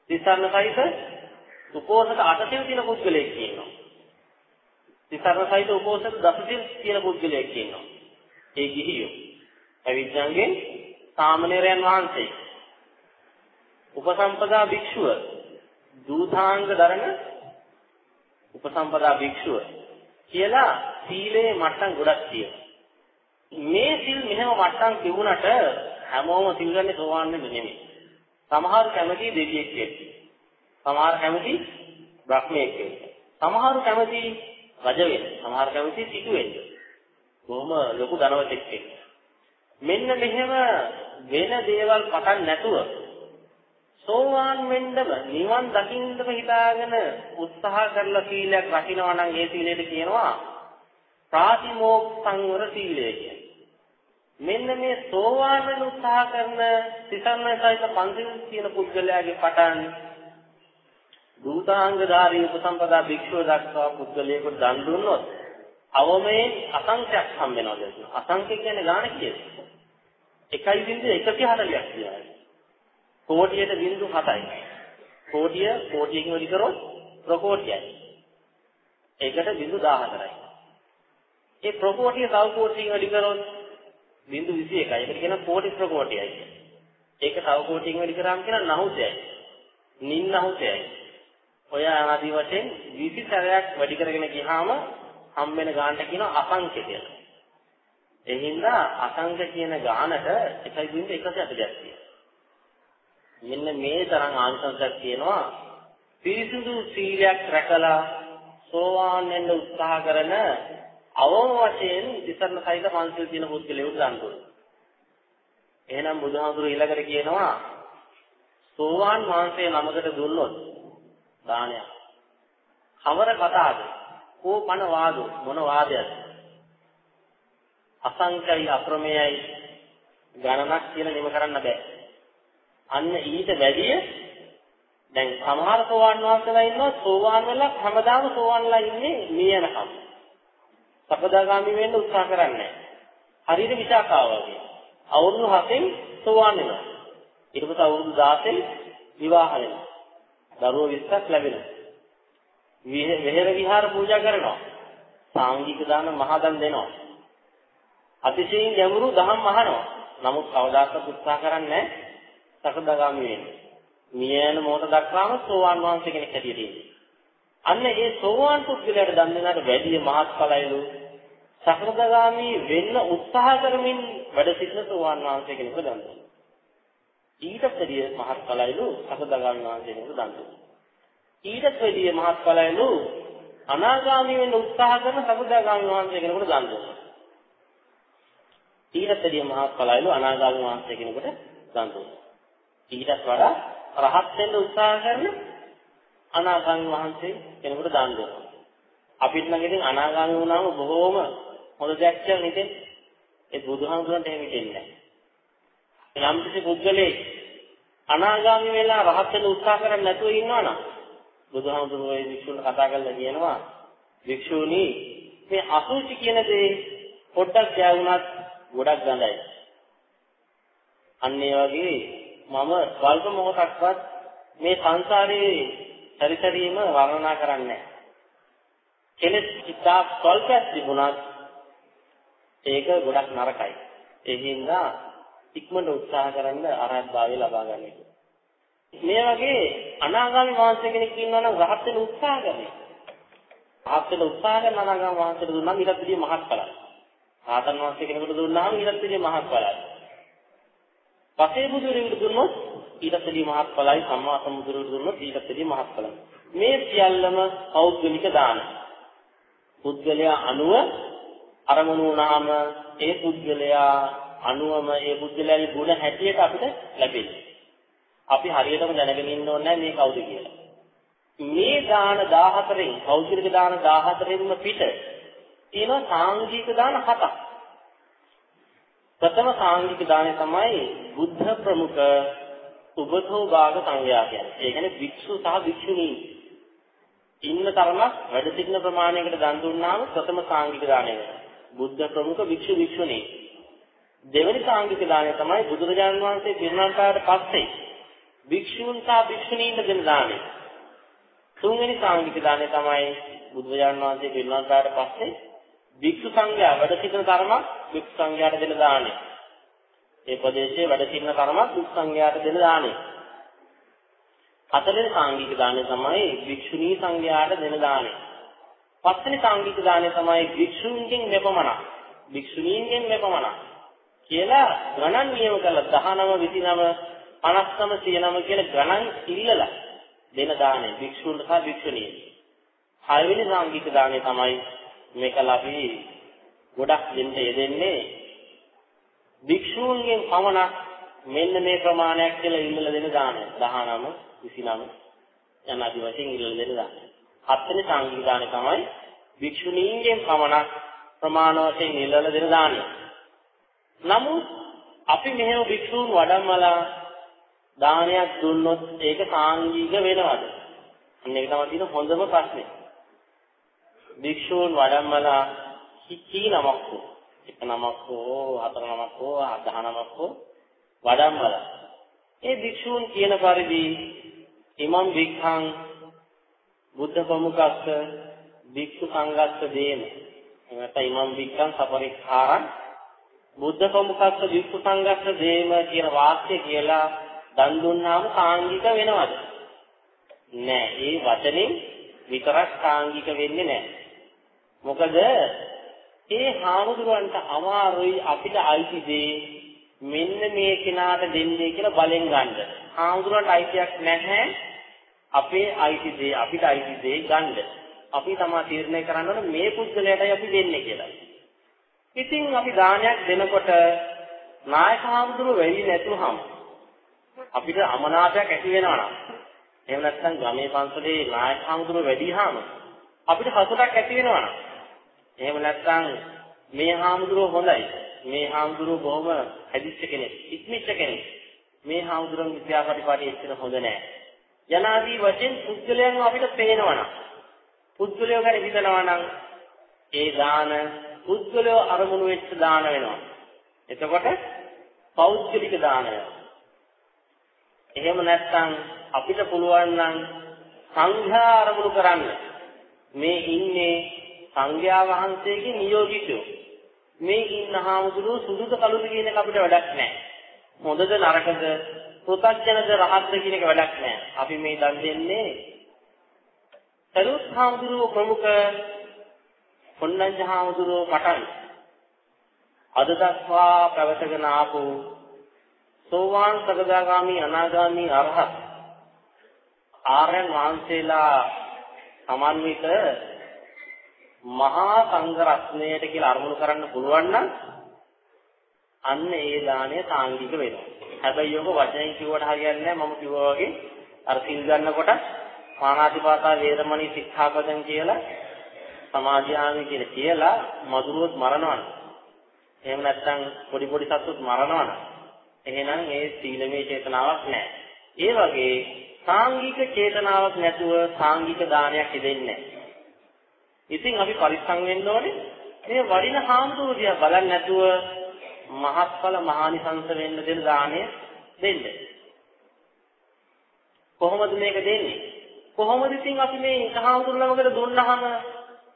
තිසරණ සහිත උපෝසත අටසිල් තියෙන පුද්ගලයෙක් කියනවා. තිසරණ සහිත උපෝසත දසසිල් තියෙන පුද්ගලයෙක් කියනවා. ඒ ගිහියෝ. අවිද්‍යාවෙන් සාමණේරයන් වහන්සේ. උපසම්පදා භික්ෂුව දූතාංග දරන උපසම්පදා භික්ෂුව කියලා සීලේ මට්ටම් ගොඩක් තියෙනවා. මේ සිල් මෙහෙම මට්ටම් තිබුණට හැමෝම සිල් ගන්නේ සෝවාන් වෙන්න නෙමෙයි. සමහර කැමති දෙවියෙක් වෙන්න. සමහර කැමති බ්‍රහ්මයෙක් වෙන්න. සමහර කැමති රජ වෙන්න. සමහර කැමති සිටු වෙන්න. කොහොම ලොකු ධනවතෙක් වෙන්න. මෙන්න මෙහෙම වෙන දේවල් පටන් නැතුව සෝවාන් වෙන්නම නිවන් දකින්නම හිතාගෙන උත්සාහ කරලා සීලයක් රකින්නවා නම් ඒ සීලයට කියනවා ප්‍රාතිමෝක් සංවර සීලය කියන්නේ. මෙන්න මේ සෝවාන් වෙන උත්සාහ කරන සිතන්නසයිත පන්සිල් කියන පුද්ගලයාගේ පටන් දූතාංගධාරී උපසම්පදා භික්ෂුව දක්වා පුද්ගලයෙකුට දන් දුන්නොත් අවමේ අසංඛ්‍යක් හම් වෙනවා දැන්. අසංඛ්‍ය කියන්නේ ගාණ කියන්නේ. 1.140ක් කියනවා. කෝටියට බිඳු 7යි. කෝටිය කෝටියකින් වැඩි කරොත් ප්‍රකෝටියයි. ඒකට බිඳු 14යි. ඒ ප්‍රකෝටිය තව කෝටියකින් වැඩි කරොත් බිඳු 21යි. ඒකට කියන කෝටි ප්‍රකෝටියයි. ඒක තව කෝටියකින් වැඩි කරාම කියන නහුතයයි. නින්නහුතයයි. ඔය ආදී වශයෙන් 20 සැරයක් වැඩි කරගෙන ගියාම හම් වෙන ගානට කියනවා අසංඛ්‍ය කියලා. ඒ හින්දා අසංඛ්‍ය කියන ගානට 1.140ක් තියෙනවා. මෙන්න මේ තරම් ආංශංශයක් තියෙනවා පිරිසිදු සීලයක් රැකලා සෝවාන් වෙන්න උත්සාහ කරන අවම වශයෙන් ඉස්සරන සහිත පන්සල් තියෙන පුද්ගලයෙකුට දන් දුන්නා. එහෙනම් බුදුහාමුදුරු ඊළඟට කියනවා සෝවාන් වහන්සේ නමකට දුන්නොත් දානයක්. කවර කතාවද? කෝ පණ වාද මොන වාදයක්ද? අසංකයි අප්‍රමේයයි ගණනක් කියලා නිම කරන්න බෑ. අන්න ඊට වැඩිය දැන් සමහර සෝවාන් වහන්සේලා ඉන්නවා සෝවාන් වෙලා හැමදාම සෝවාන්ලා ඉන්නේ මියනකම්. සකදාගාමි වෙන්න උත්සාහ කරන්නේ හරියට විචාකාව වගේ. අවුරුදු 7න් සෝවාන් වෙනවා. ඊට පස්සේ අවුරුදු 16න් විවාහ වෙනවා. දරුවෝ 20ක් ලැබෙනවා. විහෙර විහාර පූජා කරනවා. සාංගික දාන මහා දන් දෙනවා. අතිශයින් ගැඹුරු දහම් අහනවා. නමුත් කවදාකවත් උත්සාහ කරන්නේ සකදාගාමි වෙන්න. මියන මොහොත දක්වාම සෝවාන් වහන්සේ කෙනෙක් හැටියට ඉන්නේ. අන්න ඒ සෝවාන් පුද්ගලයාට දන් දෙනාට වැඩි මහත්ඵලයිලු සකදාගාමි වෙන්න උත්සාහ කරමින් වැඩ සිටින සෝවාන් වහන්සේ කෙනෙකුට දන් දෙනවා. ඊට වැඩිය මහත්ඵලයිලු සකදාගාමි වහන්සේ කෙනෙකුට දන් දෙනවා. ඊට වැඩිය මහත්ඵලයිලු අනාගාමී වෙන්න උත්සාහ කරන සකදාගාමී වහන්සේ කෙනෙකුට දන් දුන්නා. ඊටතදී මහත් ඵලයිලු අනාගාමී වහන්සේ කෙනෙකුට දන් දුන්නා. ඊටත් වඩා රහත් වෙන්න උත්සාහ කරන අනාගාමී වහන්සේ කෙනෙකුට දන් දුන්නා. අපිට නම් ඉතින් අනාගාමී වුණාම බොහෝම හොඳ දෙයක් කියලා හිතෙන්නේ. ඒ බුදුහාමුදුරන්ට එහෙම හිතෙන්නේ නැහැ. යම් කිසි පුද්ගලෙක් අනාගාමී වෙලා රහත් වෙන්න උත්සාහ කරන්නේ නැතුව ඉන්නවනම් බුදුහාමුදුරුවෝ ඒ වික්ෂුන්ට කතා කරලා කියනවා වික්ෂුණී මේ අසුචි කියන දේ පොඩ්ඩක් ගෑවුනත් ගොඩක් ගඳයි. අන්න ඒ වගේ මම වල්ප මොහොතක්වත් මේ සංසාරේ පරිසරීම වර්ණනා කරන්නේ නැහැ. කෙලෙස් ඉතා ස්වල්පයක් තිබුණත් ඒක ගොඩක් නරකයි. ඒ හින්දා ඉක්මනට උත්සාහ කරන්න අරහත් භාවය ලබා ගන්න එක. මේ වගේ අනාගාමී වහන්සේ කෙනෙක් ඉන්නවා නම් රහත් වෙන උත්සාහ කරන්නේ. රහත් වෙන උත්සාහ කරන අනාගාමී වහන්සේට දුන්නා ඊටත් විදිහ මහත්ඵලයි. රහතන් වහන්සේ කෙනෙකුට දුන්නාම ඊටත් විදිහ මහත්ඵලයි. පසේ බුදුරෙකුට දුන්නොත් ඊටත් විදිහ මහත්ඵලයි සම්මා සම්බුදුරෙකුට දුන්නොත් ඊටත් විදිහ මහත්ඵලයි. මේ සියල්ලම පෞද්ගලික දාන. පුද්ගලයා අනුව අරමුණු වුණාම ඒ පුද්ගලයා අනුවම ඒ පුද්ගලයාගේ ගුණ හැටියට අපිට ලැබෙන්නේ. අපි හරියටම දැනගෙන ඉන්න ඕනේ මේ කවුද කියලා. මේ දාන 14න් පෞද්ගලික දාන 14න්ම පිට තියෙන සාංගික දාන හතක්. ප්‍රථම සාංගික දාණය තමයි බුද්ධ ප්‍රමුඛ උපතෝ භාග සංඝයා කියන්නේ. ඒ කියන්නේ භික්ෂු සහ භික්ෂුණී ඉන්න තරමක් වැඩ සිටින ප්‍රමාණයකට දන් දුන්නාම ප්‍රථම සාංගික දාණය වෙනවා. බුද්ධ ප්‍රමුඛ භික්ෂු භික්ෂුණී. දෙවැනි සාංගික දාණය තමයි බුදුරජාණන් වහන්සේ පිරිනමන පාඩ පස්සේ භික්ෂූන් සහ භික්ෂුණීන්ට දෙන දාණය. තුන්වෙනි සාංගික දාණය තමයි බුදුරජාණන් වහන්සේ පිරිනමන පාඩ පස්සේ භික්ෂු සංඝයා වැඩ සිටින තරමක් භික්ෂු සංඝයාට දෙන දාණය. ඒ ප්‍රදේශයේ වැඩ සිටින තරමක් භික්ෂු සංඝයාට දෙන දාණය. හතරවෙනි සාංගික දාණය තමයි භික්ෂුණී සංඝයාට දෙන දාණය. පස්වෙනි සාංගික දාණය තමයි භික්ෂුන්ගෙන් මෙපමණක් භික්ෂුණීන්ගෙන් මෙපමණක් කියලා ගණන් නියම කළා 19 29 59 109 කියලා ගණන් ඉල්ලලා දෙන දාණය භික්ෂුන්ට සහ භික්ෂුණීන්. හයවෙනි සාංගික දාණය තමයි මේකලා අපි ගොඩක් දෙන්න යෙදෙන්නේ භික්ෂූන්ගෙන් පමණක් මෙන්න මේ ප්‍රමාණයක් කියලා ඉල්ලලා දෙන දාණය 19 29 යන ආදි වශයෙන් ඉල්ලලා දෙන දාණය. හත්වෙනි සාංගික දාණය තමයි භික්ෂුණීන්ගෙන් පමණක් ප්‍රමාණ වශයෙන් ඉල්ලලා දෙන දාණය. නමුත් අපි මෙහෙම භික්ෂූන් වඩම්මලා දානයක් දුන්නොත් ඒක සාංගික වෙනවද? අන්න ඒක තමයි තියෙන හොඳම ප්‍රශ්නේ. භික්ෂූන් වඩම්මලා කී නමක් හෝ එක නමක් හෝ හතර නමක් හෝ දහ නමක් හෝ වඩම්වලා ඒ භික්ෂූන් කියන පරිදි ඉමම් වික්ඛං බුද්ධ ප්‍රමුඛස්ස භික්ෂු සංඝස්ස දේන. එනට ඉමම් වික්ඛං සපරික්ඛාරං බුද්ධ ප්‍රමුඛස්ස භික්ෂු සංඝස්ස දේම කියන වාක්‍ය කියලා දන් දුන්නාම කාංගික වෙනවද? නෑ. ඒ වචනේ විතරක් කාංගික වෙන්නේ නෑ. මොකද ඒ හාමුදුරුවන්ට අමාරුයි අපිට අයිති දේ මෙන්න මේ කෙනාට දෙන්නේ කියලා බලෙන් ගන්න. හාමුදුරුවන්ට අයිතියක් නැහැ අපේ අයිති දේ අපිට අයිති දේ ගන්න. අපි තමයි තීරණය කරන්න ඕනේ මේ පුද්ගලයාටයි අපි දෙන්නේ කියලා. ඉතින් අපි දානයක් දෙනකොට නායක හාමුදුරුව වෙයි නැතුවම අපිට අමනාපයක් ඇති වෙනවා නම් එහෙම නැත්නම් ගමේ පන්සලේ නායක හාමුදුරුව වැඩිහාම අපිට හසුරක් ඇති වෙනවා නම් එහෙම නැත්නම් මේ හාමුදුරුව හොඳයි. මේ හාමුදුරුව බොහොම හැදිච්ච කෙනෙක්, ඉක්මිච්ච කෙනෙක්. මේ හාමුදුරුවන් විද්‍යාපරිපාටි එච්චර හොඳ නෑ. යනාදී වශයෙන් පුද්ගලයන් අපිට පේනවනම් පුද්ගලයෝ ගැන හිතනවා නම් ඒ දාන පුද්ගලයෝ අරමුණු වෙච්ච දාන වෙනවා. එතකොට පෞද්ගලික දානය. එහෙම නැත්නම් අපිට පුළුවන් නම් සංඝයා අරමුණු කරන්න. මේ ඉන්නේ සංඝයා වහන්සේගේ නියෝජිතයෝ. මේ ඉන්න හාමුදුරුවෝ සුදුද කළුද කියන එක අපිට වැඩක් නැහැ. හොඳද නරකද පෘථග්ජනද රහත්ද කියන එක වැඩක් නැහැ. අපි මේ දන් දෙන්නේ සරුත් හාමුදුරුවෝ ප්‍රමුඛ පොන්නංජ හාමුදුරුවෝ පටන් අද දක්වා පැවතගෙන ආපු සෝවාන් සකදාගාමි අනාගාමි අරහත් ආර්යයන් වහන්සේලා සමන්විත මහා සංඝ රත්නයට කියලා අරමුණු කරන්න පුළුවන් නම් අන්න ඒ දාණය සාංගික වෙනවා. හැබැයි ඔබ වචනෙන් කිව්වට හරියන්නේ නැහැ. මම කිව්වා වගේ අර සිල් ගන්නකොට පාණාතිපාතා වේරමණී සික්ඛාපදං කියලා සමාධියාමි කියලා කියලා මధుරොත් මරනවනේ. එහෙම නැත්නම් පොඩි පොඩි සත්තුත් මරනවනේ. එහෙනම් ඒ සීලමය චේතනාවක් නැහැ. ඒ වගේ සාංගික චේතනාවක් නැතුව සාංගික දානයක් දෙන්නේ ඉතින් අපි පරිස්සම් වෙන්න ඕනේ මේ වඩින හාමුදුරුවෝ දිහා බලන්නේ නැතුව මහත්ඵල මහානිසංස වෙන්න දෙන දාණය දෙන්න. කොහොමද මේක දෙන්නේ? කොහොමද ඉතින් අපි මේ හාමුදුරුවෝ දුන්නාම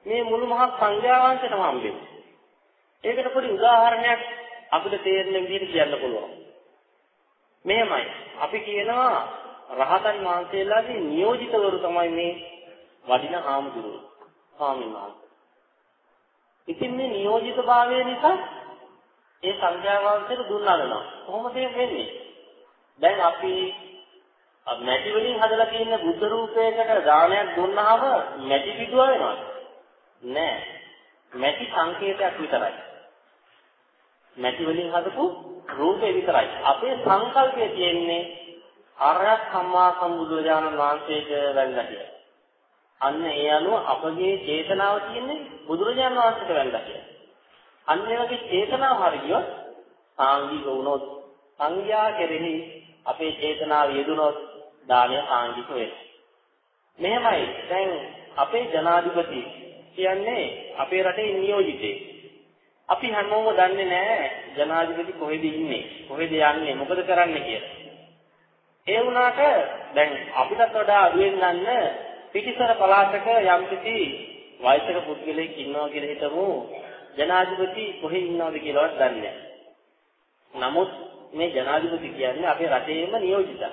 මේ මුළු මහත් සංඝයා වහන්සේටම හම්බෙන්නේ? ඒකට පොඩි උදාහරණයක් අපිට තේරෙන විදිහට කියන්න පුළුවන්. මෙහෙමයි. අපි කියනවා රහතන් වහන්සේලාගේ නියෝජිතවරු තමයි මේ වඩින හාමුදුරුවෝ. ස්වාමීන් වහන්සේ. ඉතින් මේ නියෝජිතභාවය නිසා ඒ සංඝයා වහන්සේට දුන්නානවා. කොහොමද වෙන්නේ? දැන් අපි මැටි වලින් හදලා තියෙන බුද්ධ රූපයකට දානයක් දුන්නාම මැටි පිටුව වෙනවද? නෑ. මැටි සංකේතයක් විතරයි. මැටි වලින් හදපු රූපේ විතරයි. අපේ සංකල්පය තියෙන්නේ ආර්යත් සම්මා සම්බුදුරජාණන් වහන්සේට වැඳලා කියලා. අන්න ඒ අනුව අපගේ චේතනාව තියෙන්නේ බුදුරජාණන් වහන්සේට වැඳලා කියලා. අන්න ඒ වගේ චේතනාව හරියොත් සාංගික වුණොත් සංඥා කෙරෙහි අපේ චේතනාව යෙදුනොත් දානය සාංගික වෙනවා. මෙහෙමයි දැන් අපේ ජනාධිපති කියන්නේ අපේ රටේ නියෝජිතේ. අපි හැමෝම දන්නේ නැහැ ජනාධිපති කොහෙද ඉන්නේ කොහෙද යන්නේ මොකද කරන්නේ කියලා. ඒ වුණාට දැන් අපිටත් වඩා අඩුවෙන් ගන්න පිටිසර පළාතක යම්කිසි වයසක පුද්ගලයෙක් ඉන්නවා කියලා හිතමු ජනාධිපති කොහෙ ඉන්නවද කියලාවත් දන්නේ නමුත් මේ ජනාධිපති කියන්නේ අපේ රටේම නියෝජිතයි.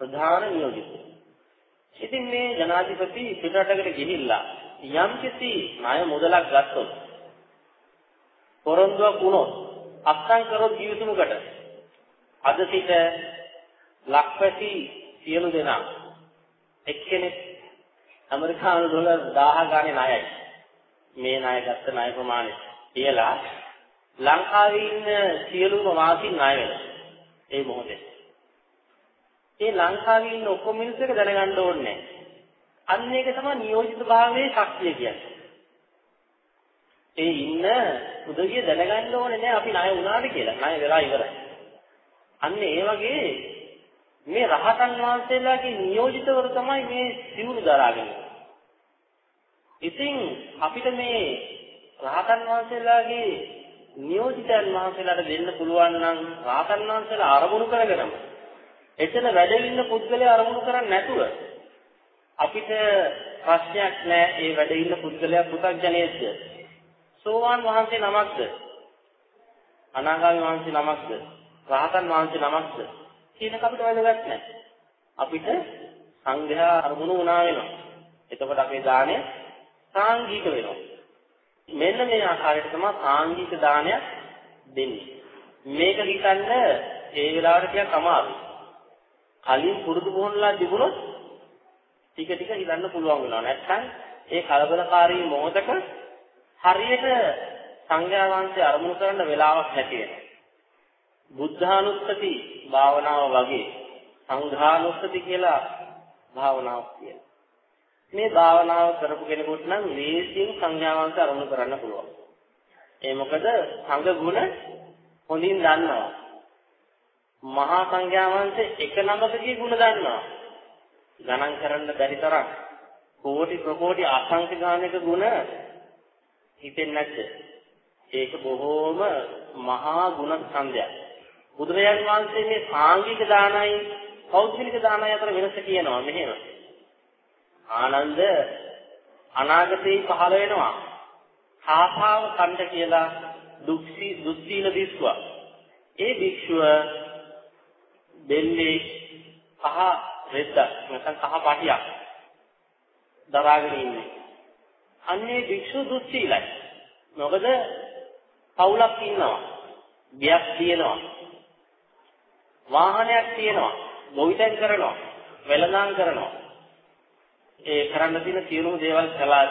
ප්‍රධාන නියෝජිතය. ඉතින් මේ ජනාධිපති පිටරටකට ගිහිල්ලා යම්කිසි ණය මුදලක් ගත්තොත් පොරොන්දුවක් වුණොත් අත්සන් කරොත් ජීවිතමුකට අද සිට ලක්වැසි සියලු දෙනා එක්කෙනෙක් ඇමරිකානු ඩොලර් 1000 ගානේ ණයයි. මේ ණය ගත්ත ණය ප්‍රමාණය කියලා ලංකාවේ ඉන්න සියලුම වාසීන් ණය වෙනවා. ඒ මොහොතේ. ඒ ලංකාවේ ඉන්න ඔක්කොම මිනිස්සු එක දැනගන්න ඕනේ. අන්න ඒක තමයි නියෝජිත භාවයේ ශක්තිය කියන්නේ. ඒ ඉන්න උදවිය දැනගන්න ඕනේ නෑ අපි ණය වුණාද කියලා. ණය වෙලා ඉවරයි. අන්න ඒ වගේ මේ රහතන් වහන්සේලාගේ නියෝජිතවරු තමයි මේ සිවුරු දරාගෙන. ඉතින් අපිට මේ රහතන් වහන්සේලාගේ නියෝජිතයන් වහන්සේලාට දෙන්න පුළුවන් නම් රහතන් වහන්සේලා අරමුණු කරගෙනම. එතන වැඩ ඉන්න පුද්ගලයා අරමුණු කරන්නේ නැතුව අපිට ප්‍රශ්නයක් නැහැ ඒ වැඩ ඉන්න පුද්ගලයා පු탁ජනේද්ද සෝවාන් වහන්සේ නමක්ද? අනාගාමී වහන්සේ නමක්ද? රහතන් වහන්සේ නමක්ද? කියන අපිට වැදගත් නැහැ. අපිට සංඝයා අරමුණු වුණා වෙනවා. එතකොට අපේ දාණය සාංගික වෙනවා. මෙන්න මේ ආකාරයට තමයි සාංගික දානය දෙන්නේ. මේක හිතන්න ඒ වෙලාවට ටිකක් අමාරුයි. කලින් පුරුදු පුහුණුලා තිබුණොත් ටික ටික හිතන්න පුළුවන් වෙනවා. නැත්නම් ඒ කලබලකාරී මොහොතක හරියට සංඥා වංශය අරමුණු කරන්න වෙලාවක් නැති වෙනවා. බුද්ධානුස්සති භාවනාව වගේ සංඝානුස්සති කියලා භාවනාවක් තියෙනවා. මේ භාවනාව කරපු කෙනෙකුට නම් ලේසියෙන් සංඥාවන්ත අරමුණු කරන්න පුළුවන්. ඒ මොකද සංඝ ගුණ හොඳින් දන්නවා. මහා සංඥාවන්ත එක නමකගේ ගුණ දන්නවා. ගණන් කරන්න බැරි තරම් කෝටි ප්‍රකෝටි අසංඛ්‍ය ගානක ගුණ හිතෙන්නේ නැද්ද? ඒක බොහෝම මහා ගුණ ස්කන්ධයක්. බුදුරජාණන් වහන්සේ මේ සාංගික දානයි පෞද්ගලික දානයි අතර වෙනස කියනවා මෙහෙම. ආනන්ද අනාගතේ පහළ වෙනවා. ආභාව කණ්ඩ කියලා දුක්සි දුස්සීල දිස්වා. ඒ භික්ෂුව දෙන්නේ කහ රෙද්ද නැත්නම් කහ පාටියක් දරාගෙන ඉන්නේ. අන්නේ භික්ෂු දුස්සීලයි. මොකද පවුලක් ඉන්නවා. ගයක් තියෙනවා. වාහනයක් තියෙනවා. ගොවිතැන් කරනවා. වෙළඳාම් කරනවා. ඒ කරන්න තියෙන සියලුම දේවල් කළා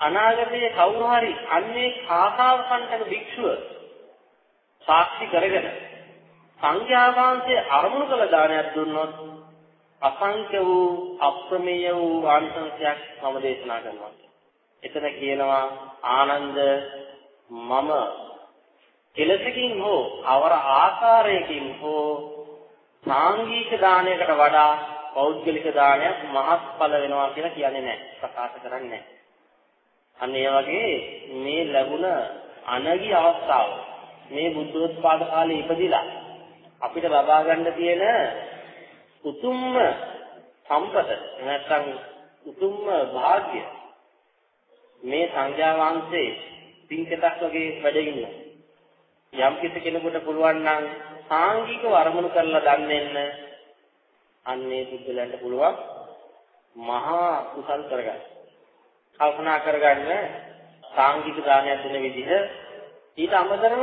අනාගතයේ කවුරු හරි අන්නේ කාකාව කන්ටක භික්ෂුව සාක්ෂි කරගෙන සංඝයා වහන්සේ අරමුණු කළ දානයක් දුන්නොත් අසංඛ්‍ය වූ අප්‍රමේය වූ ආනිසංසයක් මම දේශනා කරනවා. එතන කියනවා ආනන්ද මම කෙලසකින් හෝ අවර ආකාරයකින් හෝ සාංගික දානයකට වඩා පෞද්ගලික දානයක් මහත්ඵල වෙනවා කියලා කියන්නේ නැහැ. ප්‍රකාශ කරන්නේ නැහැ. අන්න ඒ වගේ මේ ලැබුණ අනගි අවස්ථාව මේ බුද්ධෝත්පාද කාලේ ඉපදිලා අපිට ලබා ගන්න තියෙන උතුම්ම සම්පත නැත්නම් උතුම්ම වාග්ය මේ සංඝයා වහන්සේ පින්කටක් වගේ වැඩ ඉන්නවා. යම් කිසි කෙනෙකුට පුළුවන් නම් සාංගිකව අරමුණු කරලා දන් දෙන්න අන්නේ පුද්ගලයන්ට පුළුවන් මහා කුසල් කරගන්න. කල්පනා කරගන්න සාංගික දානයක් දෙන විදිහ ඊට අමතරව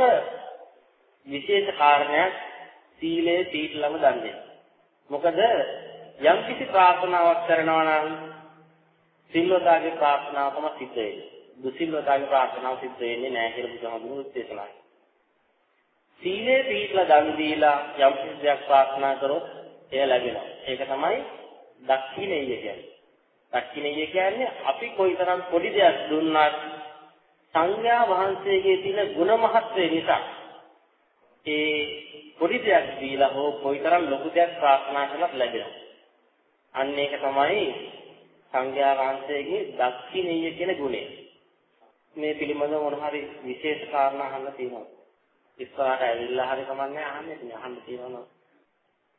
විශේෂ කාරණයක් සීලය තීටලම දන්නේ. මොකද යම් කිසි ප්‍රාර්ථනාවක් කරනවා නම් සිල්වතාගේ ප්‍රාර්ථනාව තමයි සිද්ධ වෙන්නේ. දුසිල්වතාගේ ප්‍රාර්ථනාව සිද්ධ වෙන්නේ නැහැ කියලා බුදුහාමුදුරුවෝ දේශනා කළා. සීලේ පිළිපදලා දන් දීලා යම් කිසි දෙයක් ප්‍රාර්ථනා කරොත් එය ලැබෙනවා. ඒක තමයි දක්ෂිනේය කියන්නේ. දක්ෂිනේය කියන්නේ අපි කොයිතරම් පොඩි දෙයක් දුන්නත් සංඝයා වහන්සේගේ තියෙන ගුණ මහත්වය නිසා ඒ පොඩි දෙයක් දීලා හෝ කොයිතරම් ලොකු දෙයක් ප්‍රාර්ථනා කළත් ලැබෙනවා. අන්න ඒක තමයි සංඝයා වහන්සේගේ දක්ෂිනේය කියන ගුණය. මේ පිළිබඳව මොන හරි විශේෂ කාරණා අහන්න තියෙනවා. ඉස්සරහට ඇවිල්ලා හරි කමන්නේ අහන්නේ නේ අහන්න තියෙනවා.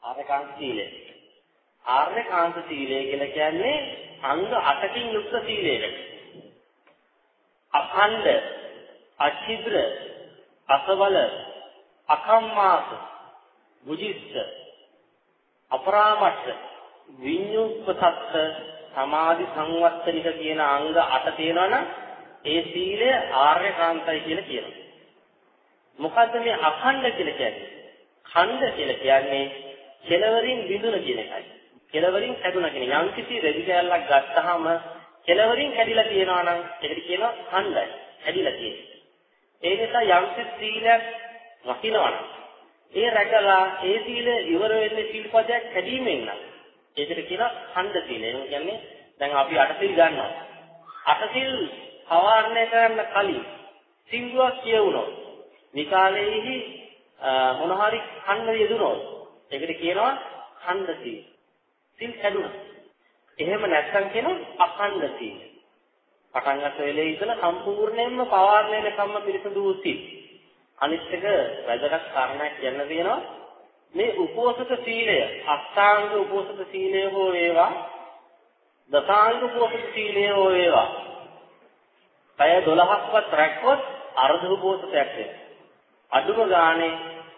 ආරකාන්ත සීලය. ආර්යකාන්ත සීලය කියලා කියන්නේ අංග 8කින් යුක්ත සීලයකට. අඛණ්ඩ, අචිද්‍ර, අසවල, අකම්මාස, බුජිස්ස, අපරාමට්ඨ, විඤ්ඤුප්පසත්ත, සමාධි සංවත්තනික කියන අංග 8 තියෙනවනම් ඒ සීලය ආර්යකාන්තයි කියලා කියනවා. මොකද්ද මේ අඛණ්ඩ කියලා කියන්නේ? ඛණ්ඩ කියලා කියන්නේ කෙලවරින් විදුන කියන එකයි. කෙලවරින් කැඩුන කියන යම් කිසි රෙදි කැලක් ගත්තාම කෙලවරින් කැඩිලා තියෙනවා නම් ඒකට කියනවා ඛණ්ඩයි. කැඩිලා තියෙන්නේ. ඒ නිසා යම් කිසි සීලයක් රකින්නවනම් ඒ රැකලා ඒ සීලය ඉවර වෙන්නේ සීල්පදයක් කැඩීමෙන් නම් ඒකට කියනවා ඛණ්ඩ සීලය. ඒ කියන්නේ දැන් අපි අටසිල් ගන්නවා. අටසිල් පවාරණය කරන්න කලින් සිංහුවක් කියවුණොත් විකාලයේහි මොන හරි ඛණ්ඩ යෙදුනොත් ඒකට කියනවා ඛණ්ඩ සීල. සිල් කැඩුණා. එහෙම නැත්නම් කියනවා අඛණ්ඩ සීල. පටන් ගන්න වෙලේ ඉඳලා සම්පූර්ණයෙන්ම පවාරණය වෙනකම්ම පිරිසුදු වූ සීල. අනිත් එක වැදගත් කාරණයක් කියන්න තියෙනවා මේ උපෝසත සීලය අෂ්ටාංග උපෝසත සීලය හෝ වේවා දසාංග උපෝසත සීලය හෝ වේවා පැය 12ක්වත් රැක්කොත් අර්ධ උපෝසතයක් වෙනවා අඩුම ගානේ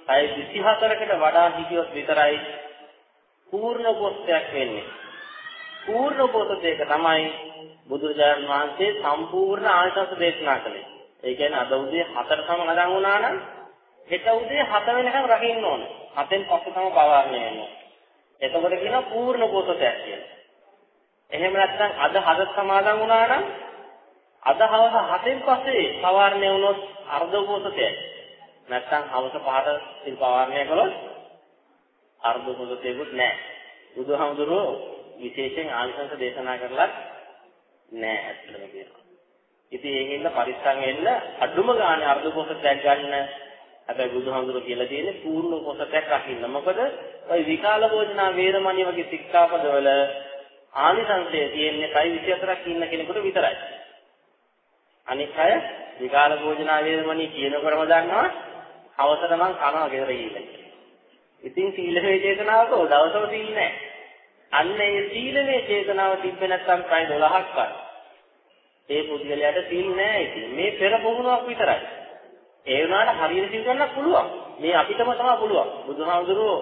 පැය 24කට වඩා හිටියොත් විතරයි පූර්ණ උපෝසතයක් වෙන්නේ පූර්ණ උපෝසතයක තමයි බුදුරජාණන් වහන්සේ සම්පූර්ණ ආයතන දේශනා කළේ ඒ කියන්නේ අද උදේ 4 තම නදන් වුණා නම් හෙට උදේ 7 වෙනකම් රකින්න ඕනේ. 7න් පස්සේ තම පවාරණය වෙනවා. එතකොට කියනවා පූර්ණ පොතසයක් කියලා. එහෙම නැත්නම් අද හද සමාදන් වුණා නම් අද හවස 7න් පස්සේ පවාරණය වුණොත් අර්ධ පොතසයයි. නැත්නම් හවස 5ට සිල් පවාරණය කළොත් අර්ධ පොතසයකුත් නැහැ. බුදුහාමුදුරුවෝ විශේෂයෙන් ආනිසංස දේශනා කරලත් නැහැ ඇත්තටම කියනවා. ඉතින් ඒකින්ද පරිස්සම් වෙන්න අඩුම ගානේ අර්ධ පොසතයක් ගන්න හැබැයි බුදුහාමුදුරුවෝ කියලා තියෙන්නේ පූර්ණ පොසතයක් රකින්න. මොකද ওই විකාල භෝජනා වේරමණී වගේ ශික්ෂාපදවල ආනිසංසය තියෙන්නේ පැය 24ක් ඉන්න කෙනෙකුට විතරයි. අනිත් අය විකාල භෝජනා වේරමණී කියනකොටම දන්නවා අවසර මං කනවා ගෙදර ගිහිල්ලා. ඉතින් සීලමේ චේතනාවක දවසම සීල් නැහැ. අන්න ඒ සීලමේ චේතනාව තිබ්බේ නැත්නම් පැය 12ක්වත් ඒ පුද්ගලයාට සීල් නෑ ඉතින්. මේ පෙර පුහුණුවක් විතරයි. ඒ වුණාට හරියට සීල් ගන්න පුළුවන්. මේ අපිටම තමයි පුළුවන්. බුදුහාමුදුරුවෝ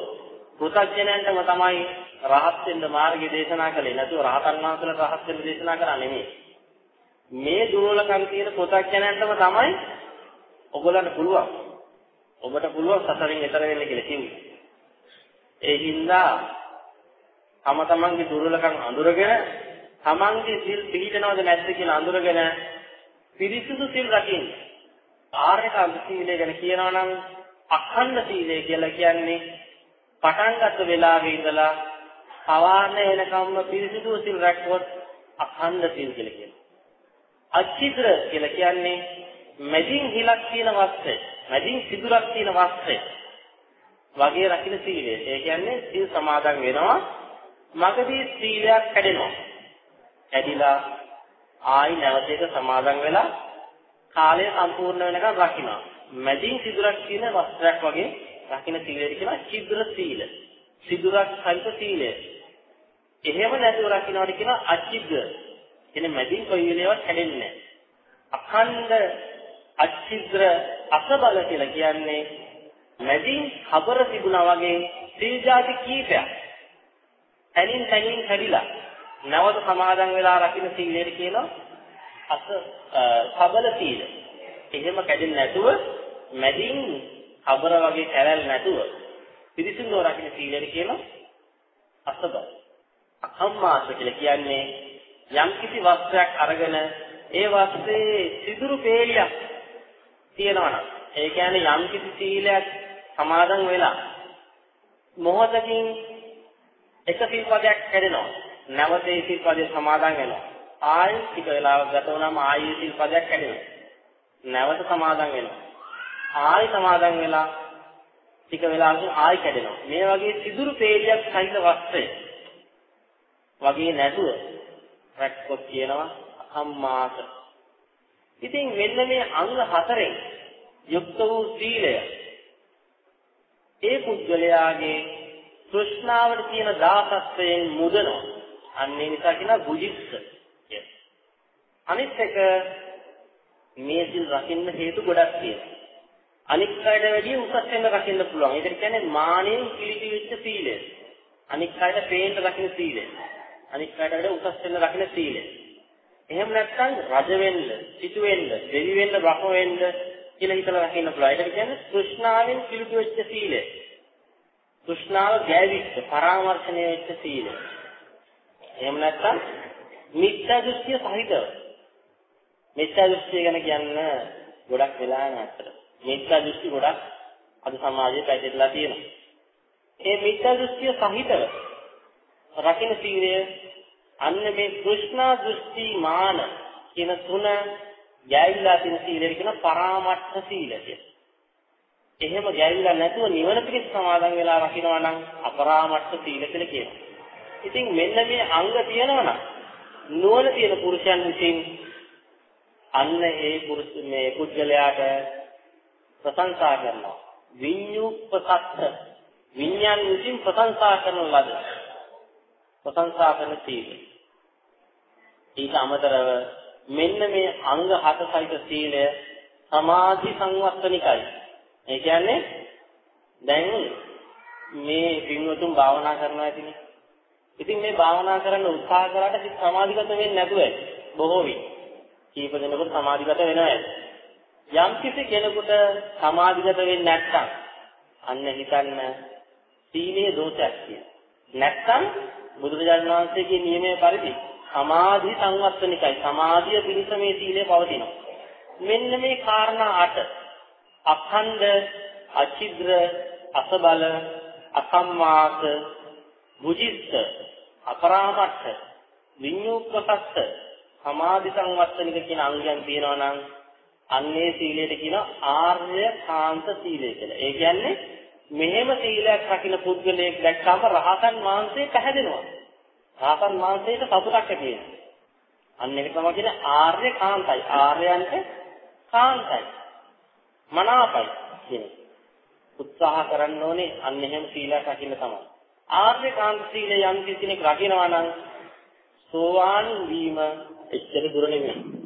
පෘථග්ජනයන්ටම තමයි රහත් වෙන්න මාර්ගය දේශනා කළේ. නැතුව රහතන් වහන්සේලා රහත් වෙන්න දේශනා කරා නෙමෙයි. මේ දුර්වලකම් තියෙන පෘථග්ජනයන්ටම තමයි ඔයගොල්ලන්ට පුළුවන්. ඔබට පුළුවන් සසරින් එතර වෙන්න කියලා කිව්වේ. ඒ හින්දා තම තමන්ගේ දුර්වලකම් අඳුරගෙන තමන්ගේ සිල් පිළිදනවද නැද්ද කියලා අඳුරගෙන පිරිසුදු සිල් රකින්න. ආර්යකාන්ත සීලය ගැන කියනවා නම් අඛණ්ඩ සීලය කියලා කියන්නේ පටන් ගන්න වෙලාවේ ඉඳලා පවාන එනකම්ම පිරිසුදු සිල් රැක්කොත් අඛණ්ඩ සීල් කියලා කියනවා. අචිත්‍ර කියලා කියන්නේ මැදින් හිලක් තියෙන වස්ත්‍රය, මැදින් සිදුරක් තියෙන වස්ත්‍රය වගේ රකින්න සීලය. ඒ කියන්නේ සීල් සමාදන් වෙනවා මගදී සීලයක් කැඩෙනවා. කැඩිලා ආයි නැවත එක සමාදන් වෙලා කාලය සම්පූර්ණ වෙනකම් රකින්නවා. මැදින් සිදුරක් තියෙන වස්ත්‍රයක් වගේ රකින්න සීලයට කියනවා චිද්‍ර සීල. සිදුරක් සහිත සීලය. එහෙම නැතුව රකින්නවට කියනවා අචිද්‍ර. කියන්නේ මැදින් කොයි වෙලේවත් කැඩෙන්නේ නැහැ. අඛණ්ඩ අචිද්‍ර අසබල කියලා කියන්නේ මැදින් කබර තිබුණා වගේ සිල් જાති කීපයක් ඇලින් තැලින් හැදිලා නැවත සමාදන් වෙලා රකින්න සීලයට කියනවා අස සබල සීල. එහෙම කැඩෙන්නේ නැතුව මැදින් කබර වගේ කැරල් නැතුව පිරිසිදුව රකින්න සීලයට කියනවා අසබ. අකම්මාස කියලා කියන්නේ යම්කිසි වස්ත්‍රයක් අරගෙන ඒ වස්ත්‍රයේ සිදුරු පෙළියක් තියෙනවා නම් ඒ කියන්නේ යම් කිසි සීලයක් සමාදන් වෙලා මොහොතකින් එක සිල්පදයක් කැඩෙනවා. නැවත ඒ සිල්පදේ සමාදන් වෙනවා. ආයෙ ටික වෙලාවක් ගත වුණාම ආයෙ සිල්පදයක් කැඩෙනවා. නැවත සමාදන් වෙනවා. ආයෙ සමාදන් වෙලා ටික වෙලාවකින් ආයෙ කැඩෙනවා. මේ වගේ සිදුරු පේලියක් සහිත වස්ත්‍රය වගේ නැතුව රැක්කොත් කියනවා අකම්මාස. ඉතින් මෙන්න මේ අංග හතරෙන් යුක්ත වූ සීලය ඒ පුද්ගලයාගේ තෘෂ්ණාවට තියෙන දාසත්වයෙන් මුදනවා. අන්න ඒ නිසා කියනවා බුජිස්ස කියලා. අනිත් එක මේ සිල් රකින්න හේතු ගොඩක් තියෙනවා. අනික් අයට වැඩිය උසස් වෙන රකින්න පුළුවන්. ඒකට කියන්නේ මානෙන් කිලිටි වෙච්ච සීලය. අනික් අයට පේන්න රකින්න සීලය. අනික් අයට වඩා උසස් වෙන රකින්න සීලය. එහෙම නැත්නම් රජ වෙන්න, සිටු වෙන්න, දෙවි වෙන්න, බ්‍රහ්ම වෙන්න කියලා හිතලා රකින්න පුළුවන්. ඒකට කියන්නේ තෘෂ්ණාවෙන් කිලිටි වෙච්ච සීලය. තෘෂ්ණාව ගෑවිච්ච, පරාමර්ශණය වෙච්ච සීලය. එහෙම නැත්නම් මිත්‍යා දෘෂ්ටිය සහිතව. මිත්‍යා දෘෂ්ටිය ගැන කියන්න ගොඩක් වෙලා නැත්තර. මිත්‍යා දෘෂ්ටි ගොඩක් අද සමාජයේ පැතිරලා තියෙනවා. ඒ මිත්‍යා දෘෂ්ටිය සහිතව රකින්න සීලය අන්න මේ කෘෂ්ණා දෘෂ්ටි මාන කියන තුන ගැයිලා තියෙන සීලය කියන පරාමර්ථ සීලය කියලා. එහෙම ගැයිලා නැතුව නිවන පිණිස සමාදන් වෙලා රකින්නවා නම් අපරාමර්ථ සීල කියලා කියනවා. ඉතින් මෙන්න මේ අංග තියෙනවා නම් නුවණ තියෙන පුරුෂයන් විසින් අන්න ඒ පුරුෂ මේ පුද්ගලයාට ප්‍රශංසා කරනවා. විඤ්ඤුප්පසත්ත විඤ්ඤාණ විසින් ප්‍රශංසා කරන ලද ප්‍රශංසා කරන සීල. ඊට අමතරව මෙන්න මේ අංග හත සහිත සීලය සමාධි සංවත්තනිකයි. ඒ කියන්නේ දැන් මේ පින්වතුන් භාවනා කරනවා ඇතිනේ. ඉතින් මේ භාවනා කරන්න උත්සාහ කරාට සිත සමාධිගත වෙන්නේ නැතුව ඇති. බොහෝ විට. කීප දෙනෙකුට සමාධිගත වෙනවා ඇති. යම් කිසි කෙනෙකුට සමාධිගත වෙන්නේ නැත්නම් අන්න හිතන්න සීලේ දෝෂයක් කියලා. නැත්නම් බුදුරජාණන් වහන්සේගේ නියමයේ පරිදි සමාධි සංවත්තනිකයි. සමාධිය පිණිස මේ සීලය පවතිනවා. මෙන්න මේ කාරණා 8 අඛණ්ඩ අචිද්‍ර අසබල අකම්මාස බුජිස්ස අපරාමත්ත විඤ්ඤුප්පසස්ස සමාධි සංවත්තනික කියන අංගයන් තියෙනවා නම් අන්නේ සීලයට කියන ආර්ය කාන්ත සීලය කියලා. ඒ කියන්නේ මෙහෙම සීලයක් රකින්න පුද්ගලයෙක් දැක්කම රහතන් වහන්සේ පැහැදෙනවා. රහතන් වහන්සේට සතුටක් ඇති වෙනවා. අන්න ඒක තමයි කියන්නේ ආර්ය කාන්තයි. ආර්යයන්ට කාන්තයි. මනාපයි කියන්නේ. උත්සාහ කරන්න ඕනේ අන්න එහෙම සීලයක් රකින්න තමයි. ආර්ය කාන්ත සීලය යම් කෙනෙක් රකිනවා නම් සෝවාන් වීම එච්චර දුර නෙමෙයි.